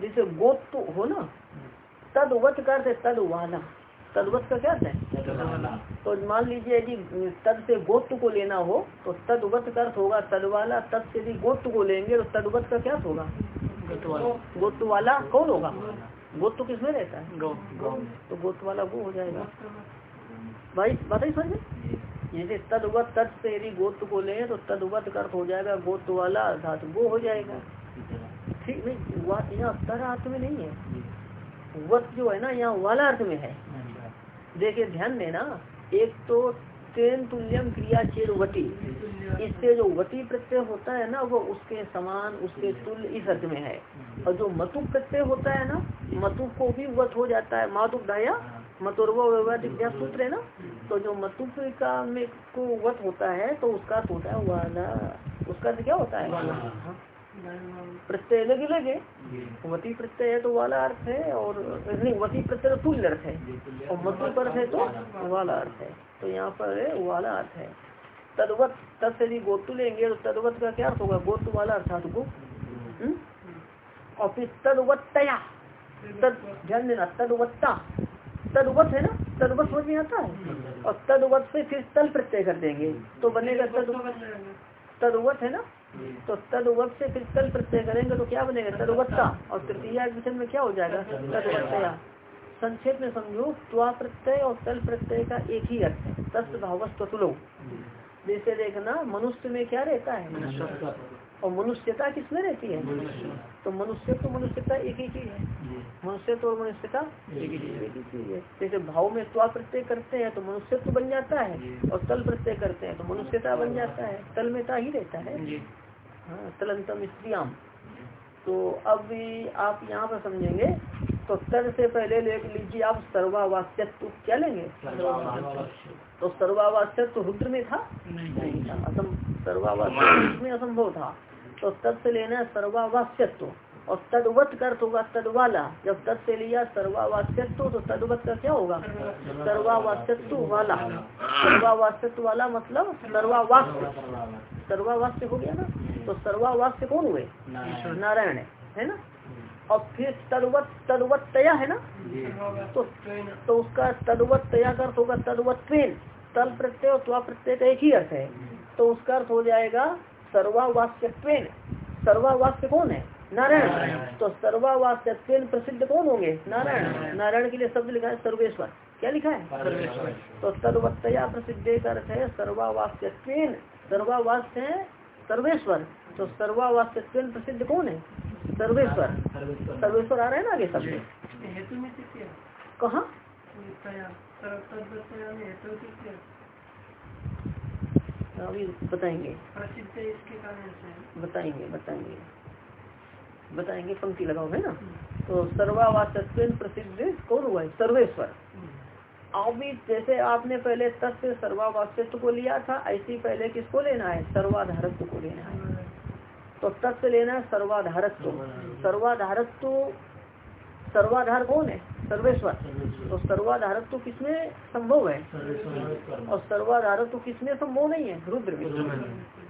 जैसे गोत्व हो ना तदवत का अर्थ तद वाला तदवत का क्या है? तो मान लीजिए यदि तद से गोत्व को लेना हो तो तदवत का अर्थ होगा तद वाला तद से यदि गोत्व को लेंगे तो तदवत का क्या होगा? गोत्व वाला कौन होगा? गोत्व किसमें रहता है? गौ तो गोत्व वाला वो हो जाएगा। भाई बताइए समझ? जैसे तदवत तद से यदि गोत्व को ले तो तदवत का अर्थ हो जाएगा गोत्व वाला, अर्थात वो हो जाएगा। ठीक नहीं यहाँ तर अर्थ में नहीं है। वत जो है ना, यहाँ वाला अर्थ में है। देखिए, ध्यान देना, एक तो तेन तुल्यम क्रिया चेर वटी। इससे जो वटी प्रत्यय होता है ना, वो उसके समान, उसके तुल्य इस अर्थ में है। और जो मतु प्रत्यय होता है ना मतु को भी वत हो जाता है। मातुक दाया मतुर्व विद्या सूत्र है ना तो जो मतु का में को वत होता है तो उसका अर्थ होता है वाला उसका क्या होता है। प्रत्यय लगे लगे। वती प्रत्यय है तो वाला अर्थ है और नहीं वती प्रत्यय तो तुल्य अर्थ है। और मतु पर है तो वाला अर्थ है। तो यहाँ पर वाला अर्थ है। तदवत तद से यदि गोतु लेंगे तो तदवत का क्या अर्थ होगा? गोतु वाला अर्थात गो हम्म? और फिर तदवत्तया तद ध्यान देना तदवत्ता। तदवत है ना? तदवत समझ में आता है? और तदवत से फिर तल प्रत्यय कर देंगे। तो बनेगा तद तदवत है ना? तो तदवत से फिर तल प्रत्यय करेंगे तो क्या बनेगा? तदवत्ता और तृतीय विषय में क्या हो जाएगा? तदवत्तया संक्षेप में समझो त्वा प्रत्यय और तल प्रत्यय का एक ही अर्थ है। तस्व भावस्तुलो जैसे देखना मनुष्य में क्या रहता है? और मनुष्यता किसमें रहती है? तो मनुष्य तो मनुष्यता एक ही चीज़ है। मनुष्य तो मनुष्यता एक ही चीज़ है। जैसे भाव में त्वा प्रत्यय करते हैं तो मनुष्य तो बन जाता है और तल प्रत्यय करते हैं तो मनुष्यता बन जाता है। तल में ता ही रहता है। हाँ तलंतम स्त्रियाम तो अब आप यहाँ पर समझेंगे तो तर से पहले ले लीजिए आप सर्वावास्यत्व क्या लेंगे? तो सर्वावास्यत्व रुद्र में था? नहीं था। असम सर्वावास्यत्व में असंभव था। तो तद से लेना सर्वावास्यत्व। और तदवत का अर्थ होगा तद वाला जब तद से लिया सर्वावास्यत्व तो तदवत का क्या होगा? सर्वावास्यत्व वाला सर्वावास्यत्व वाला मतलब सर्वावास्य। सर्वावास्य हो गया ना? तो सर्वावास्य कौन हुए? नारायण है। है ना? और फिर तदवत तदवत तया है ना? तो तो उसका तदवत तया का अर्थ होगा तदवत तल प्रत्यय और त्वा प्रत्यय का एक ही अर्थ है। तो उसका अर्थ हो जाएगा सर्वावास्य सर्वावास्य कौन है? नारायण। तो सर्वावास्य प्रसिद्ध कौन होंगे? नारायण। नारायण। के लिए शब्द लिखा है सर्वेश्वर। क्या लिखा है? तो तदवत्तया प्रसिद्ध का अर्थ है सर्वावास्य सर्वावास्य है सर्वेश्वर। तो सर्वावास्य प्रसिद्ध कौन है? सर्वेश्वर। सर्वेश्वर। आ रहे हैं ना आगे शब्द कहाँ? अभी बताएँगे। बताएँगे बताएँगे। बताएँगे पंक्ति लगाओ है ना तो सर्वावाचत्व प्रसिद्ध कौन हुआ है? सर्वेश्वर। अभी जैसे आपने पहले तत्व सर्वावास्यत्व को लिया था ऐसे पहले किसको लेना है? सर्वाधारत्व को लेना है। तो तत्व लेना है सर्वाधारत्व। सर्वाधारत्व सर्वाधार कौन है? सर्वेश्वर। तो सर्वाधारत्व किसमें संभव है? और सर्वाधारत्व किसमें संभव नहीं है? रुद्र में।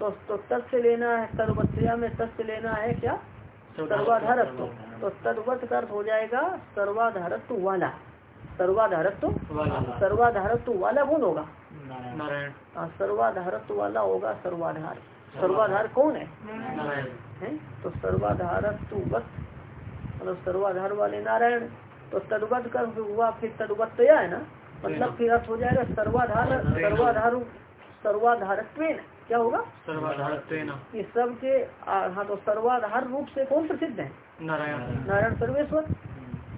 तो, तो लेना है सर्वत्रिया में तत्व लेना है क्या? सर्वाधारत्व। तो तदवत का अर्थ हो जाएगा सर्वाधारत्व वाला। सर्वाधारत्व? सर्वाधारत्व वाला कौन होगा? हाँ, सर्वाधारत्व वाला होगा सर्वाधार। सर्वाधार कौन है, है? तो सर्वाधारत्व मतलब सर्वाधार वाले नारायण तो तदवत कर हुआ फिर तदवत तो है ना? मतलब फिर अर्थ हो जाएगा सर्वाधार सर्वाधार सर्वाधारत्व क्या होगा? सर्वाधारत्व ये सब के हाँ तो सर्वाधार रूप से कौन प्रसिद्ध है? नारायण। नारायण सर्वेश्वर।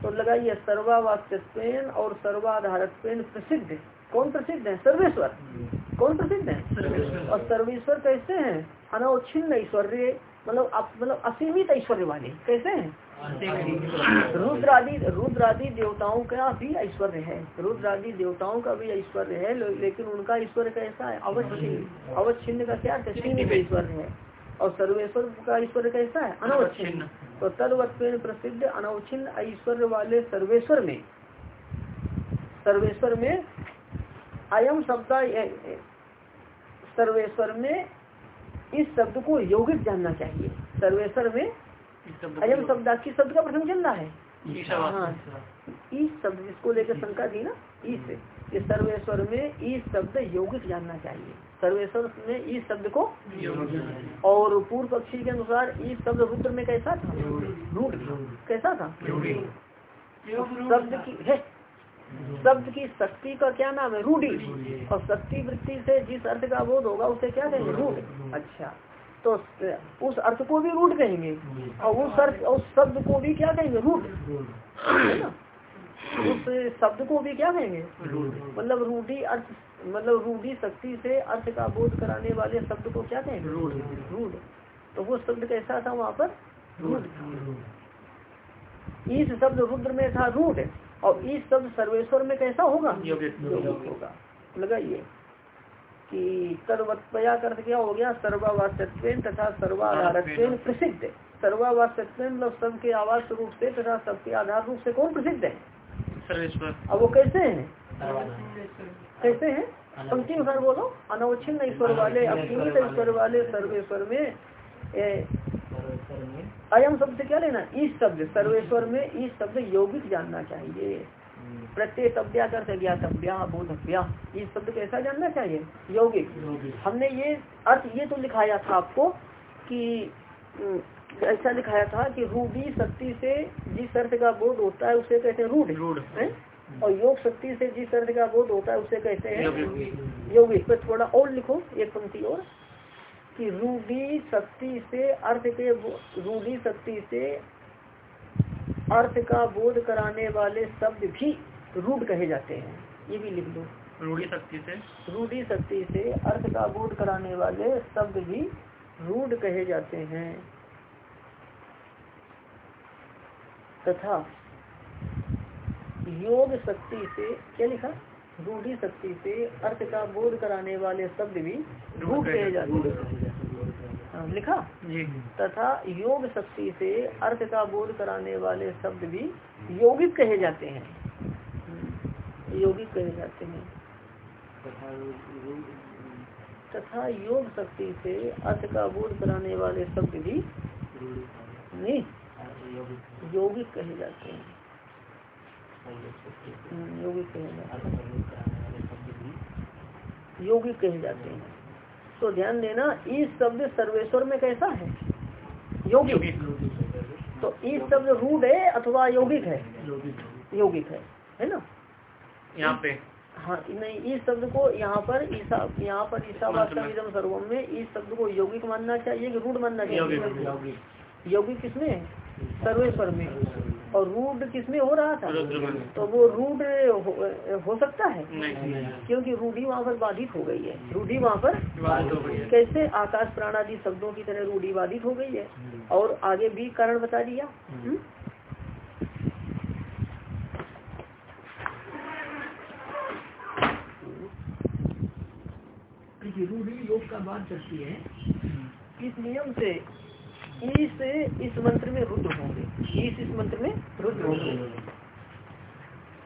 तो लगाइए सर्वावास्यत्व और सर्वाधारत्व प्रसिद्ध। कौन प्रसिद्ध है? सर्वेश्वर। कौन प्रसिद्ध है? और सर्वेश्वर कैसे हैं? अनौच्छिन्न ऐश्वर्य मतलब मतलब असीमित ऐश्वर्य वाले। कैसे हैं? रुद्रादि रुद्रादि देवताओं का भी ऐश्वर्य है। रुद्रादि देवताओं का भी ऐश्वर्य है लेकिन उनका ऐश्वर्य कैसा है? अवच्छिन्न अवच्छिन्न का क्या? सीमित ऐश्वर्य है। और सर्वेश्वर का ईश्वर कैसा है? अनवच्छिन्न। तो तदवत्व प्रसिद्ध अनवच्छिन्न ऐश्वर्य वाले सर्वेश्वर में सर्वेश्वर में अयम शब्द सर्वेश्वर में इस शब्द को यौगिक जानना चाहिए। सर्वेश्वर में अयम शब्द किस शब्द का प्रथम चल रहा है। हाँ इस शब्द जिसको लेकर शंका थी ना इस ये सर्वेश्वर में इस शब्द यौगिक जानना चाहिए। सर्वेश्वर में इस शब्द को और पूर्व पक्षी के अनुसार इस शब्द रुद्र में कैसा था? रूट कैसा था? शब्द की है। शब्द की शक्ति का क्या नाम है? रूढ़ी। और शक्ति वृत्ति से जिस अर्थ का बोध होगा उसे क्या कहेंगे? रूढ़। अच्छा। तो उस अर्थ को भी रूट कहेंगे। और उस अर्थ उस शब्द को भी क्या कहेंगे? रूट। है ना? उस शब्द को भी क्या कहेंगे? मतलब रूढ़ी अर्थ मतलब रूढ़ी शक्ति से अर्थ का बोध कराने वाले शब्द को क्या कहेंगे? रूढ़ तो वो शब्द कैसा था वहाँ पर? रूढ़ इस शब्द रुद्र में था रूढ़ और इस शब्द सर्वेश्वर में कैसा होगा? होगा। लगाइए। कि सर्वत्वया कर क्या हो गया सर्वावास्यत्व तथा सर्वाधारत्व प्रसिद्ध। सर्वावास्यत्व मतलब सबके आवास रूप से तथा सबके आधार रूप से कौन प्रसिद्ध है? सर्वेश्वर। अब वो कैसे हैं? कैसे हैं? पंक्ति अनुसार बोलो। अनवच्छिन्न ईश्वर वाले असीमित ईश्वर वाले। सर्वेश्वर में अयम शब्द क्या लेना इस शब्द। सर्वेश्वर में इस शब्द यौगिक जानना चाहिए। प्रत्यय तब्या कर ज्ञातव्या बोधव्या ये शब्द कैसा जानना चाहिए? यौगिक हमने ये अर्थ ये तो लिखाया था आपको कि ऐसा लिखाया था कि रूढ़ी शक्ति से जिस अर्थ का बोध होता है उसे कहते हैं रूढ़। है? और योग शक्ति से जिस अर्थ का बोध होता है उसे कहते हैं यौगिक। पर थोड़ा और लिखो एक पंक्ति और कि रूढ़ी शक्ति से अर्थ के रूढ़ी शक्ति से अर्थ का बोध कराने वाले शब्द भी रूढ़ कहे जाते हैं। ये भी लिख दो। रूढ़ी शक्ति से? रूढ़ी शक्ति से अर्थ का बोध कराने वाले शब्द भी रूढ़ कहे जाते हैं। तथा योग शक्ति से क्या लिखा? रूढ़ी शक्ति से अर्थ का बोध कराने वाले शब्द भी रूढ़ कहे जाते हैं। लिखा। जी। तथा योग शक्ति से अर्थ का बोध कराने वाले शब्द भी योगिक कहे जाते हैं। योगिक कहे जाते हैं। तथा योग शक्ति से अर्थ का बोध कराने वाले शब्द भी नहीं यौगिक कहे जाते हैं। हम्म, यौगिक कहे जाते हैं। यौगिक कहे जाते हैं। तो ध्यान देना इस शब्द सर्वेश्वर में कैसा है? यौगिक। तो इस शब्द रूढ़ है अथवा यौगिक है? यौगिक है। है ना? यहाँ पे। हाँ नहीं इस शब्द को यहाँ पर ईसा यहाँ पर ईसा वास्तविदम सर्वम में इस शब्द को यौगिक मानना चाहिए कि रूढ़ मानना चाहिए? यौगिक। यौगिक। किसमें? है सर्वेश्वर में। और रूढ़ किसमें हो रहा था? तो वो रूढ़ हो, हो सकता है? नहीं। क्योंकि रूढ़ी वहाँ पर बाधित हो गई है। रूढ़ी वहाँ पर हो गई है। कैसे आकाश प्राण आदि शब्दों की तरह रूढ़ी बाधित हो गई है? और आगे भी कारण बता दिया। हम्म? रूढ़ी योग का बात करती है। किस नियम से इस इस मंत्र में रुद्र होंगे। इस इस मंत्र में रुद्र होंगे।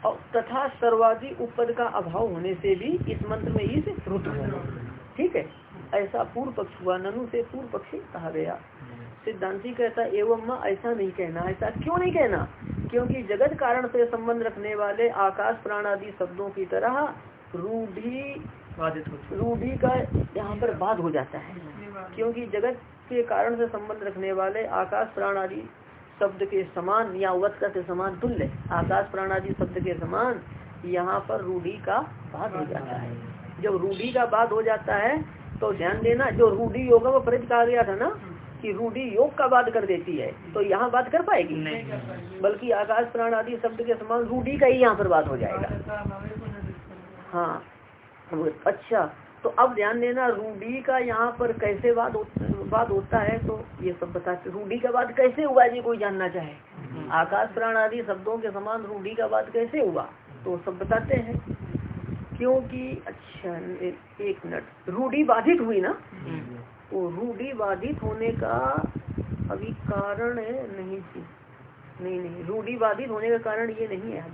और तथा सर्वाधि उपद का अभाव होने से भी इस मंत्र में इस रुद्र होंगे। ठीक है? ऐसा पूर्व पक्ष हुआ ननु से पूर्व पक्षी कहा गया। सिद्धांति कहता एवं माँ ऐसा नहीं कहना ऐसा क्यों नहीं कहना? क्योंकि जगत कारण से संबंध रखने वाले आकाश प्राण आदि शब्दों की तरह रूढ़ी बाधित रूढ़ी का यहाँ पर बाध हो जाता है। क्योंकि जगत के कारण से संबंध रखने वाले आकाश प्राण आदि शब्द के समान या वत के समान तुल्य आकाश प्राण आदि शब्द के समान यहाँ पर रूढ़ी का बाध हो जाता है। जब रूढ़ी का बाध हो जाता है तो ध्यान देना जो रूढ़ी योग में परिच कहा गया था ना कि रूढ़ी योग का बात कर देती है तो यहाँ बात कर पाएगी? नहीं। बल्कि आकाश प्राण आदि शब्द के समान रूढ़ी का ही यहाँ पर बात हो जाएगा। हाँ अच्छा तो अब ध्यान देना रूढ़ी का यहाँ पर कैसे हो, बात होता है तो ये सब बताते रूढ़ी का बात कैसे हुआ जी कोई जानना चाहे? आकाश प्राण आदि शब्दों के समान रूढ़ी का बात कैसे हुआ? तो सब बताते हैं। क्योंकि अच्छा ए- एक मिनट रूढ़ी बाधित हुई ना? वो रूढ़ी बाधित होने का अभी कारण नहीं थी नहीं नहीं रूढ़ी बाधित होने का कारण ये नहीं है।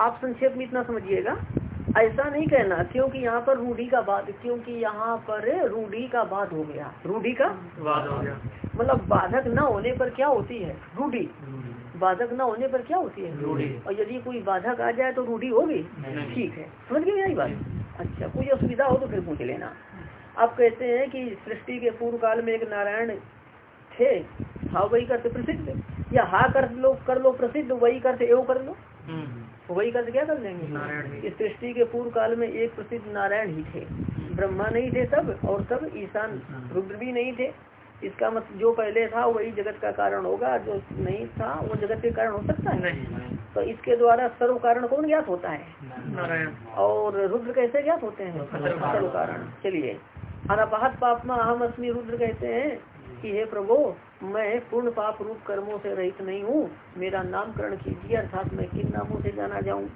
आप संक्षेप में इतना समझिएगा। ऐसा नहीं कहना क्योंकि यहाँ पर रूढ़ी का बात क्योंकि यहाँ पर रूढ़ी का बात हो गया। रूढ़ी का? बात हो गया। मतलब बाधक न होने पर क्या होती है? रूढ़ी। बाधक न होने पर क्या होती है? रूढ़ी। और यदि कोई बाधक आ जाए तो रूढ़ी होगी? ठीक है। समझ गए यही बात? अच्छा कोई असुविधा हो तो फिर पूछ लेना। आप कहते हैं कि सृष्टि के पूर्व काल में एक नारायण थे हा वही करते प्रसिद्ध। या हा कर लो कर लो प्रसिद्ध वही करते एवं कर लो। वही करते क्या कर ही। इस सृष्टि के पूर्व काल में एक प्रसिद्ध नारायण ही थे। ब्रह्मा नहीं थे सब और सब ईशान रुद्र भी नहीं थे। इसका मतलब जो पहले था वही जगत का कारण होगा। जो नहीं था वो जगत के कारण हो सकता है। नहीं तो इसके द्वारा सर्व कारण कौन ज्ञात होता है? नारायण। और रुद्र कैसे ज्ञात होते हैं? सर्व कारण। चलिए। अनपहत पापमा अहम अस्मी रुद्र कहते हैं। कि हे प्रभु मैं पूर्ण पाप रूप कर्मों से रहित नहीं हूँ। मेरा नामकरण कीजिए अर्थात मैं किन नामों से जाना जाऊँ?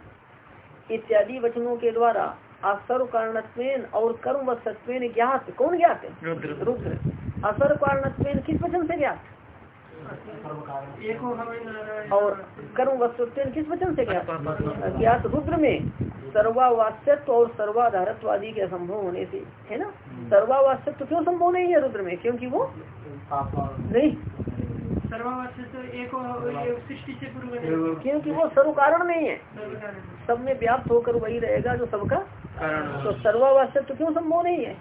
इत्यादि वचनों के द्वारा असर कारणत्वेन और कर्म वत्सत्वेन ज्ञात। कौन ज्ञात है? रुद्र। असर असर्व कारणत्वेन किस वचन से ज्ञात? और कर्म वस्तुत्व किस वचन से ज्ञात ज्ञात रुद्र में सर्वावास्यत्व और सर्वाधारत्व आदि के संभव होने से है ना? सर्वावास्यत्व क्यों संभव नहीं है रुद्र में? क्योंकि वो नहीं। क्योंकि वो सर्व कारण नहीं है। सब में व्याप्त होकर वही रहेगा जो सबका तो सर्वावास्यत्व तो क्यों संभव नहीं है?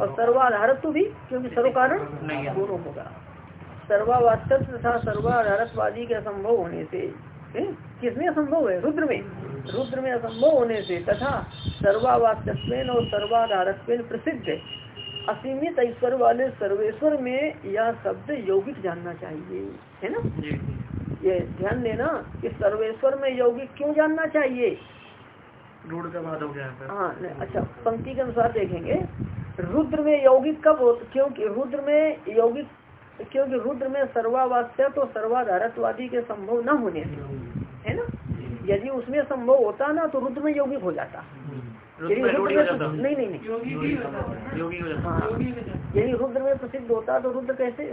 और सर्वाधारत्व भी क्योंकि सर्व कारण। दोनों होगा। सर्वावास्तव तथा सर्वाधारत्वादी के असंभव होने से है? किसमें असंभव है? रुद्र में रुद्र में असंभव होने से तथा सर्वावास्तव और सर्वाधारत्व प्रसिद्ध असीमित ईश्वर वाले सर्वेश्वर में यह शब्द यौगिक जानना चाहिए है ना? जी। ये ध्यान देना कि सर्वेश्वर में यौगिक क्यों जानना चाहिए? रूढ़ का बात हो गया हाँ नहीं, अच्छा पंक्ति के अनुसार देखेंगे। रुद्र में यौगिक कब हो क्योंकि रुद्र में यौगिक क्योंकि रुद्र में सर्वावास्य तो सर्वाधारत्वादी के संभव न होने से है ना? यदि उसमें संभव होता ना तो रुद्र में यौगिक हो जाता। यदि रुद्र में नहीं नहीं नहीं। हो यदि रुद्र में प्रसिद्ध होता तो रुद्र कैसे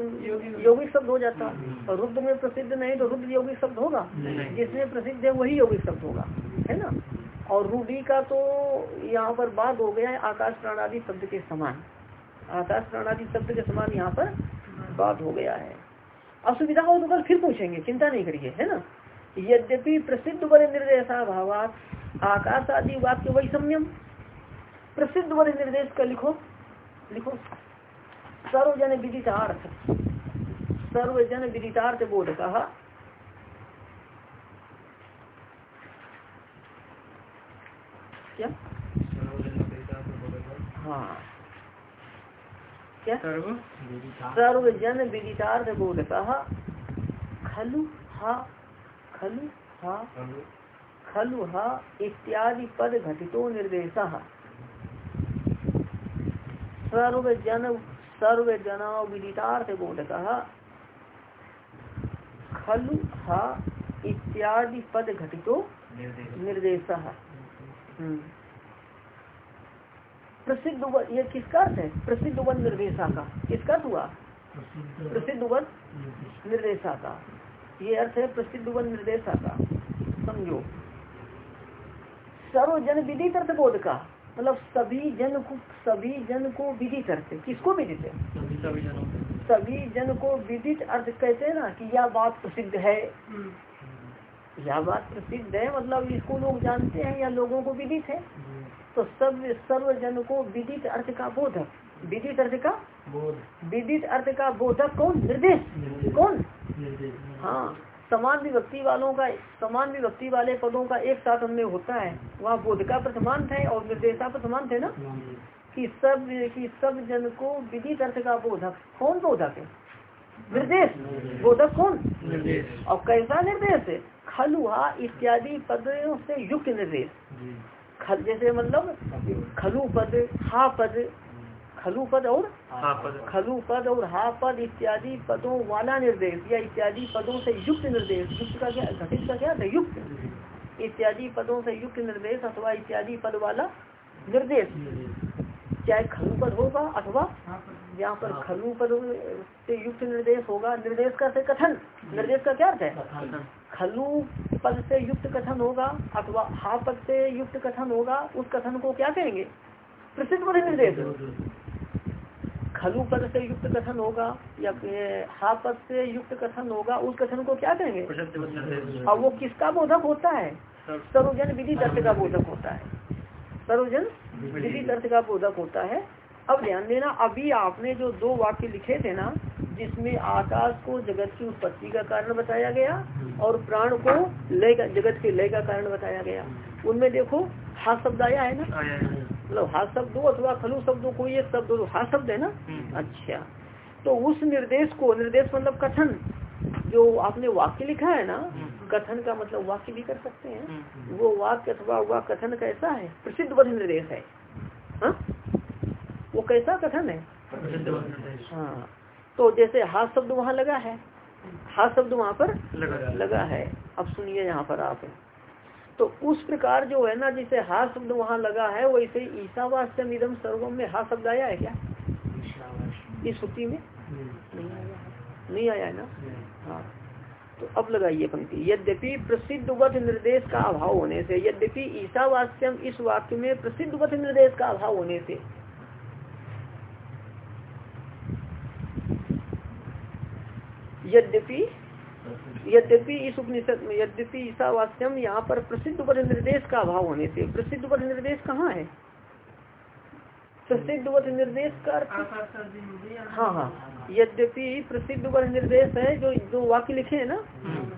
यौगिक शब्द हो जाता। और रुद्र में प्रसिद्ध नहीं तो रुद्र यौगिक शब्द होगा। जिसमें प्रसिद्ध है वही यौगिक शब्द होगा। है ना? और रूढ़ी का तो यहाँ पर बात हो गया है आकाश प्राणादि शब्द के समान। आकाश प्राणादि शब्द के समान यहाँ पर बात हो गया है। असुविधा हो तो कल फिर पूछेंगे चिंता नहीं करिए है ना? यद्यपि प्रसिद्ध वर निर्देशा भावात आकाश आदि वाक्य वही सम्यम प्रसिद्ध वर निर्देश का लिखो लिखो। सर्वजन विदितार्थ। सर्वजन विदितार्थ बोध कहा। क्या? हाँ। क्या? सर्व सर्वजन विदितार्थ बोध कहा खलु हा खलु हा खलु। हा इत्यादि पद घटितो निर्देश। सर्वजन सर्वजन विदितार्थ बोधक खलु हा इत्यादि पद घटितो निर्देश। प्रसिद्ध ये किसका अर्थ है? प्रसिद्ध वन निर्देशा का। किसका अर्थ हुआ? प्रसिद्ध वन निर्देशा का। ये अर्थ है प्रसिद्ध वन निर्देशा का। समझो। सर्वजन विदित अर्थ बोध का। मतलब सभी जन को सभी जन को विदित अर्थ। किसको विदित है? सभी सभी जन को। विदित अर्थ कहते हैं ना कि यह बात प्रसिद्ध है। यह बात प्रसिद्ध है मतलब इसको लोग जानते हैं या लोगों को विदित है। तो सब सर्व जन को विदित अर्थ का बोधक विदित अर्थ का विदित अर्थ का बोधक कौन? निर्देश। कौन? हाँ समान विभक्ति वालों का समान विभक्ति वाले पदों का एक साथ हमने होता है। वहाँ बोध का प्रथमांत है और निर्देशा प्रथमांत है ना? कि सब कि सब जन को विदित अर्थ का बोधक। कौन बोधक है? निर्देश। बोधक कौन? निर्देश। और कैसा निर्देश है? खलुहा इत्यादि पदों से युक्त निर्देश। खल जैसे मतलब खलु पद हा पद खलु पद और हाँ पद खलु पद और हा पद इत्यादि पदों वाला निर्देश या इत्यादि पदों से युक्त निर्देश। युक्त का क्या घटित का क्या था? युक्त। इत्यादि पदों से युक्त निर्देश अथवा इत्यादि पद वाला निर्देश। चाहे खलु पद होगा अथवा यहाँ पर खलु पद से युक्त निर्देश होगा। निर्देश का से कथन। निर्देश का क्या अर्थ है? खलु पद से युक्त कथन होगा अथवा हा पद से युक्त कथन होगा उस कथन को क्या कहेंगे? प्रसिद्ध पद निर्देश। खलु पद से युक्त कथन होगा या हा पद से युक्त कथन होगा उस कथन को क्या कहेंगे? और वो किसका बोधक होता है? सर्वजन विधि तर्थ का बोधक होता है। सर्वजन विधि तर्थ का बोधक होता है। अब ध्यान देना अभी आपने जो दो वाक्य लिखे थे ना जिसमें आकाश को जगत की उत्पत्ति का कारण बताया गया और प्राण को लय का जगत के लय का कारण बताया गया उनमें देखो हा शब्द आया है ना मतलब हा शब्द अथवा खलु शब्द कोई एक शब्द हो हा शब्द है ना हम्म। अच्छा तो उस निर्देश को निर्देश मतलब कथन जो आपने वाक्य लिखा है ना हम्म। कथन का मतलब वाक्य भी कर सकते हैं हम्म। वो वाक्य अथवा वह कथन कैसा है प्रसिद्ध वध निर्देश है हाँ? वो कैसा कथन है? हाँ। तो जैसे हाथ शब्द वहाँ लगा है हाथ शब्द वहाँ पर लगा लगा है। अब सुनिए यहाँ पर आप। तो उस प्रकार जो है ना जैसे हाथ शब्द वहाँ लगा है वैसे ईसावास्यम इदम सर्वम में हाथ शब्द आया है क्या? इस श्रुति में? नहीं। आया। है नहीं आया है ना? हाँ। तो अब लगाइए पंक्ति। यद्यपि प्रसिद्ध वध निर्देश का अभाव होने से यद्यपि ईसावास्यम इस वाक्य में प्रसिद्ध वध निर्देश का अभाव होने से यद्यपि यद्यपि इस उपनिषद में यद्यपि वास्तव यहाँ पर प्रसिद्ध पर निर्देश का अभाव होने से प्रसिद्ध पर निर्देश कहाँ है? प्रसिद्ध निर्देश का अर्थ हाँ हाँ। यद्यपि प्रसिद्ध वध निर्देश है जो जो वाक्य लिखे हैं ना?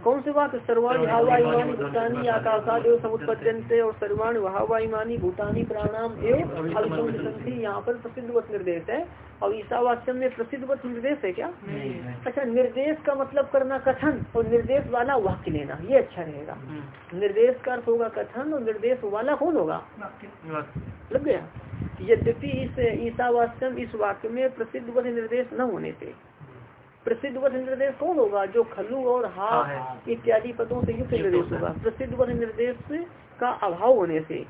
कौन से वाक्य सर्वाणी हवा इमानी भूतानी आकाशाद एवं और सर्वाणी हवा इमानी भूतानी प्राणाम एवं यहाँ पर प्रसिद्ध वत निर्देश है। और ईसावास्यम में प्रसिद्ध वत निर्देश है क्या? अच्छा निर्देश का मतलब करना कथन और निर्देश वाला वाक्य लेना ये अच्छा रहेगा। निर्देश का अर्थ होगा कथन और निर्देश वाला कौन होगा? लग गया? यद्यपि इस ईसावास्यम इस वाक्य में प्रसिद्ध वध निर्देश न होने से। प्रसिद्ध वध निर्देश कौन होगा? जो खल्लू और हा इत्यादि पदों से युक्त निर्देश होगा। प्रसिद्ध वध निर्देश का अभाव होने से।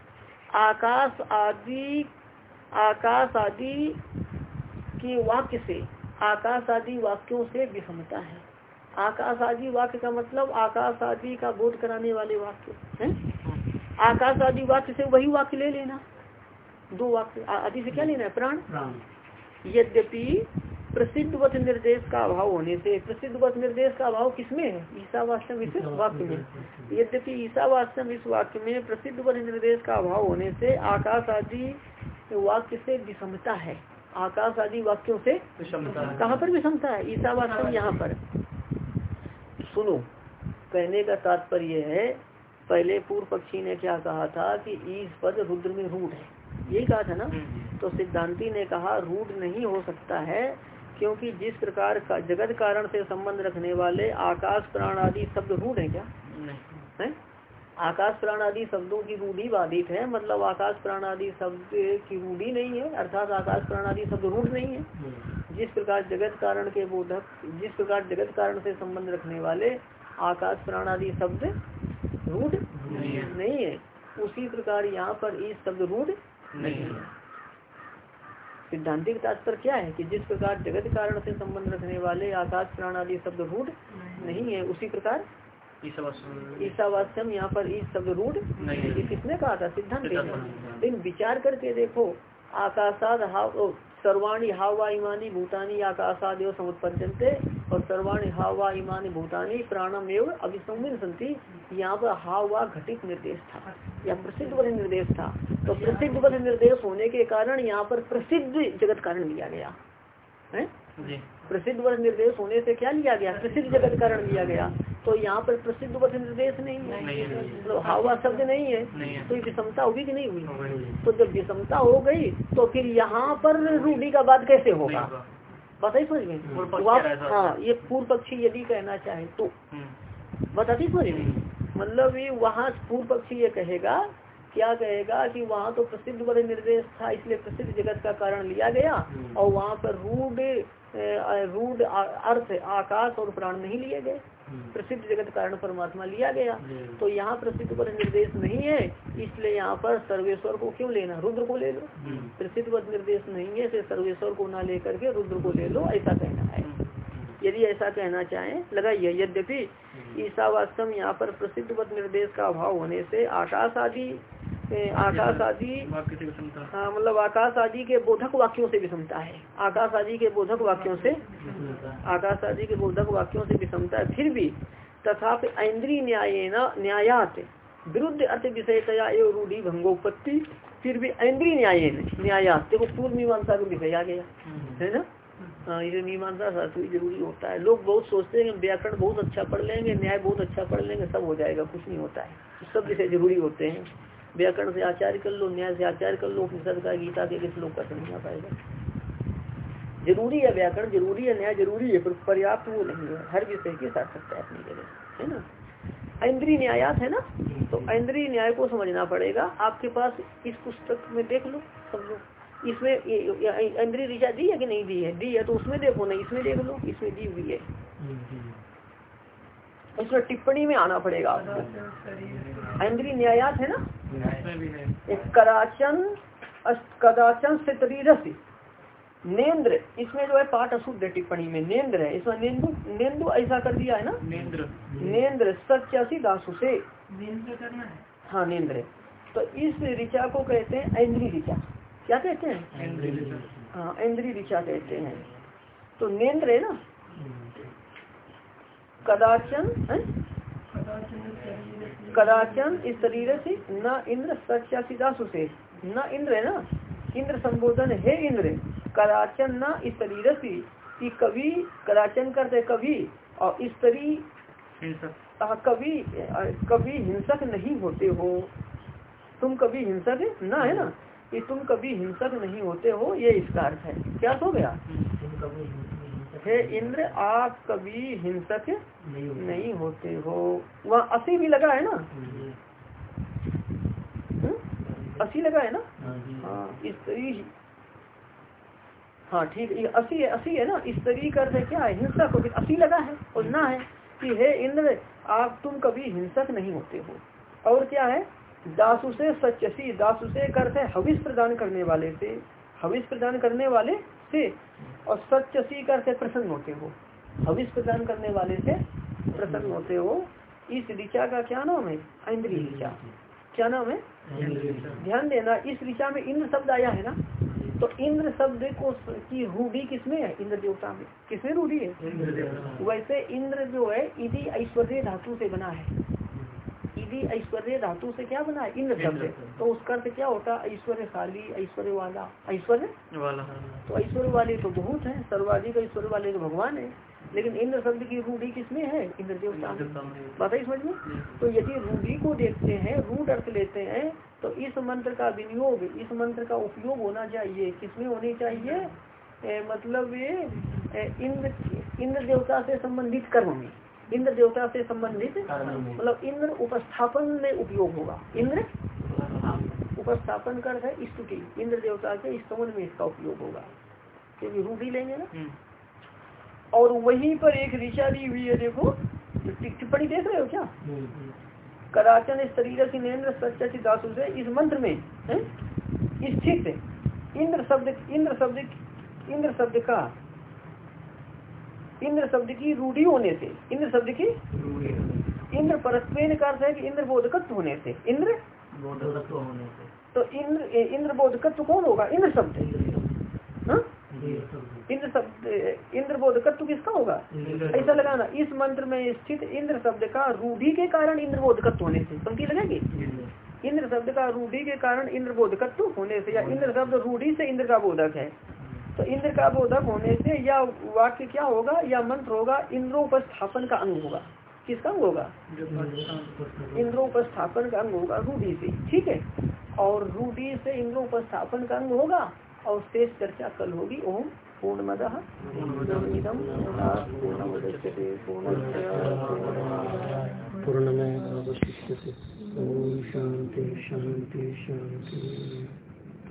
आकाश आदि आकाश आदि के वाक्य से आकाश आदि वाक्यों से विषमता है। आकाश आदि वाक्य का मतलब आकाश आदि का बोध कराने वाले वाक्य है। आकाश आदि वाक्य से वही वाक्य ले लेना। दो वाक्य आदि से क्या लेना है? प्राण? यद्यपि प्रसिद्ध वत निर्देश का अभाव होने से प्रसिद्ध वत निर्देश का अभाव किसमें है? ईसावास्तव इस वाक्य में। यद्यपि ईसावास्तव इस वाक्य में प्रसिद्ध वत निर्देश का अभाव होने से आकाश आदि वाक्य से विषमता है। आकाश आदि वाक्यों से कहाँ पर विषमता है? ईसावास्तव यहाँ पर। सुनो कहने का तात्पर्य है पहले पूर्व पक्षी ने क्या कहा था कि ईस पद रुद्र में रूढ़ है यही कहा था ना? तो सिद्धांति ने कहा रूढ़ नहीं हो सकता है क्योंकि जिस प्रकार का जगत कारण से संबंध रखने वाले आकाश प्राण आदि शब्द रूढ़ है क्या? नहीं। है? आकाश प्राण आदि शब्दों की रूढ़ी बाधित है मतलब आकाश प्राण आदि शब्द की रूढ़ी नहीं है अर्थात आकाश प्राण आदि शब्द रूढ़ नहीं है। जिस प्रकार जगत कारण के बोधक जिस प्रकार जगत कारण से संबंध रखने वाले आकाश प्राण आदि शब्द रूढ़ नहीं है उसी प्रकार यहाँ पर इस शब्द रूढ़ नहीं है। सिद्धांतिक तात्पर्य क्या है कि जिस प्रकार जगत कारण से संबंध रखने वाले आकाश प्राण आदि शब्द रूढ़ नहीं। है उसी प्रकार ईसावास्यम यहाँ पर इस शब्द रूढ़ नहीं। किसने कहा था? सिद्धांत लेकिन विचार करके देखो आकाशाद हाव सर्वाणी हावा इमानी भूतानी आकाशाद समुत्पद्यंते और सर्वाणी हावा इमानी भूतानी प्राणम एवं अभिसंविन संति यहाँ पर हावा घटित निर्देश था। या प्रसिद्ध वध निर्देश था। तो प्रसिद्ध वध निर्देश होने के कारण यहाँ पर प्रसिद्ध जगत कारण लिया गया। है? प्रसिद्ध वर्ष निर्देश होने से क्या लिया गया? प्रसिद्ध जगत कारण लिया गया। तो यहाँ पर प्रसिद्ध वर्ष निर्देश नहीं है। मतलब हावा शब्द नहीं है। तो विषमता होगी कि नहीं हुई? तो जब विषमता हो गई तो फिर यहाँ पर रूढ़ी का बात कैसे होगा? बताइए समझ में हाँ ये पूर्व पक्षी यदि कहना चाहे तो। बताती समझ में मतलब ये वहाँ पूर्व पक्षी ये कहेगा क्या कहेगा कि वहाँ तो प्रसिद्ध वध निर्देश था इसलिए प्रसिद्ध जगत का कारण लिया गया और वहाँ पर रूढ़ रूढ़ अर्थ आकाश और प्राण नहीं लिए गए। प्रसिद्ध जगत कारण परमात्मा लिया गया। तो यहाँ प्रसिद्ध पद निर्देश नहीं है इसलिए यहाँ पर सर्वेश्वर को क्यों लेना? रुद्र को ले लो। प्रसिद्ध पद निर्देश नहीं है इसे सर्वेश्वर को ना लेकर के रुद्र को ले लो ऐसा कहना है। यदि ऐसा कहना चाहे लगाइए। यद्यपि ईसावास्तव यहाँ पर प्रसिद्ध पद निर्देश का अभाव होने से आकाश आदि आकाश आदि हाँ मतलब आकाश आदि के बोधक वाक्यों से विषमता है। आकाश आदि के बोधक वाक्यों से, आकाश आदि के बोधक वाक्यों से विषमता है। फिर भी तथा इंद्रिय न्याय न्यायात, विरुद्ध अर्थ विषयतया एवं रूढ़ी भंगोपत्ति, फिर भी इंद्रिय न्याय न्यायात, देखो पूर्व मीमांसा को विषय गया, है ना? हाँ ये मीमांसा शास्त्री ज़रूरी होता है। लोग बहुत सोचते हैं व्याकरण बहुत अच्छा पढ़ लेंगे, न्याय बहुत अच्छा पढ़ लेंगे, सब हो जाएगा, कुछ नहीं होता है। सब विषय ज़रूरी होते हैं। व्याकरण से आचार्य कर लो, न्याय से आचार्य कर लो, उपनिषद का, गीता के किस लोग का नहीं आ पाएगा। ज़रूरी है व्याकरण, ज़रूरी है न्याय, ज़रूरी है, पर पर्याप्त वो नहीं है। हर विषय के साथ सकता है अपनी जगह, है ना? इंद्री न्यायात है ना? तो इंद्री न्याय को समझना पड़ेगा। आपके पास इस पुस्तक में देख लो सब लोग। इसमें इंद्रिय ऋचा दी है कि नहीं दी है? दी है तो उसमें देखो नहीं इसमें देख लो इसमें दी हुई है। इसमें टिप्पणी में आना पड़ेगा आपको। इंद्रिय न्यायात है ना? कदाचन कदाचन से नेन्द्र इसमें जो है पाठ अशुद्ध है टिप्पणी में। नेन्द्र है इसमें नेंदु नेंदु ऐसा कर दिया है ना? नेन्द्र नेन्द्र सत्यासी दासु से। हाँ। नेन्द्र तो इस ऋचा को कहते हैं इंद्री ऋचा क्या कहते हैं? हाँ इंद्री ऋचा कहते हैं। तो नेन्द्र है ना? कदाचन है? कदाचन इस शरीर से न इंद्र सत्यासीदासु से न इंद्र है ना? इंद्र संबोधन है इंद्र। कदाचन न इस शरीर से कि कभी कदाचन करते कभी और इस स्त्री कभी कभी हिंसक नहीं होते हो। तुम कभी हिंसक ना है ना? कि तुम कभी हिंसक नहीं होते हो, ये इसका अर्थ है। क्या हो गया? हे इंद्र, आप कभी हिंसक नहीं होते हो। वहाँ असी भी लगा है ना? हम्म? असी लगा है ना? हाँ स्त्री। हाँ ठीक है असी है असी है ना? स्त्री कर दे क्या? है हिंसक हो असी लगा है और ना है कि हे इंद्र, आप तुम कभी हिंसक नहीं होते हो। और क्या है? दासु से सच्चसी दासु से करते हविष प्रदान करने वाले से हविष प्रदान करने वाले से और सच्चसी करते प्रसन्न होते हो। हविष प्रदान करने वाले से प्रसन्न होते हो। इस ऋचा का क्या नाम है? इंद्रिय ऋचा। क्या नाम है? ध्यान देना इस ऋचा में इंद्र शब्द आया है ना? तो इंद्र शब्द को की रूढ़ी किसमें है? इंद्र देवता में। किसमें रूढ़ी है? वैसे इंद्र जो है इधि ऐश्वर्य धातु से बना है। इधि ऐश्वर्य धातु से क्या बना है? इंद्र शब्द तो उसका अर्थ क्या होता? है ऐश्वर्यशाली ऐश्वर्य वाला ऐश्वर्य? वाला। तो ऐश्वर्य वाले तो बहुत है। सर्वाधिक ऐश्वर्य वाले तो भगवान है। लेकिन इंद्र शब्द की रूढ़ी किसमें है? इंद्र देवता बात है समझ में? तो यदि रूढ़ी को देखते हैं रूढ़ अर्थ लेते हैं तो इस मंत्र का विनियोग इस मंत्र का उपयोग होना चाहिए। किसमें होनी चाहिए? ए, मतलब ये इंद्र इंद्र देवता से संबंधित कर्म में। इंद्र देवता से संबंधित मतलब इंद्र उपस्थापन में उपयोग होगा। इंद्र उपस्थापन कर है स्तुति इंद्र देवता के स्तमन में इसका उपयोग होगा। क्योंकि रूढ़ी लेंगे ना। और वहीं पर एक ऋषा दी हुई है देखो टिप्पणी देख रहे हो क्या? कदाचन शरीर की नेन्द्र सच्चा दासु से इस मंत्र में स्थित इंद्र शब्द इंद्र शब्द इंद्र शब्द का इंद्र शब्द की रूढ़ी होने से इंद्र शब्द की इंद्र परस्पेन का अर्थ है कि इंद्र बोधकत्व होने से। इंद्र? बोधकत्व होने से। तो इंद्र इंद्र बोधकत्व कौन होगा? इंद्र शब्द। हाँ? इंद्र शब्द। इंद्र बोधकत्व किसका होगा? ऐसा लगाना इस मंत्र में स्थित इंद्र शब्द का रूढ़ी के कारण इंद्र बोधकत्व होने से। पंक्ति लगेगी? इंद्र। शब्द का रूढ़ी के कारण इंद्र बोधकत्व होने से या इंद्र शब्द रूढ़ी से इंद्र का बोधक है। तो इंद्र का बोधक होने से या वाक्य क्या होगा या मंत्र होगा? इंद्रोपस्थापन का अंग होगा। किसका अंग होगा? इंद्रोपस्थापन का अंग होगा, रूढ़ी से। ठीक है? और रूढ़ी से इंद्रोपस्थापन का अंग होगा और शेष चर्चा कल होगी। ओम पूर्णमद। पूर्णमय शांति शांति शांति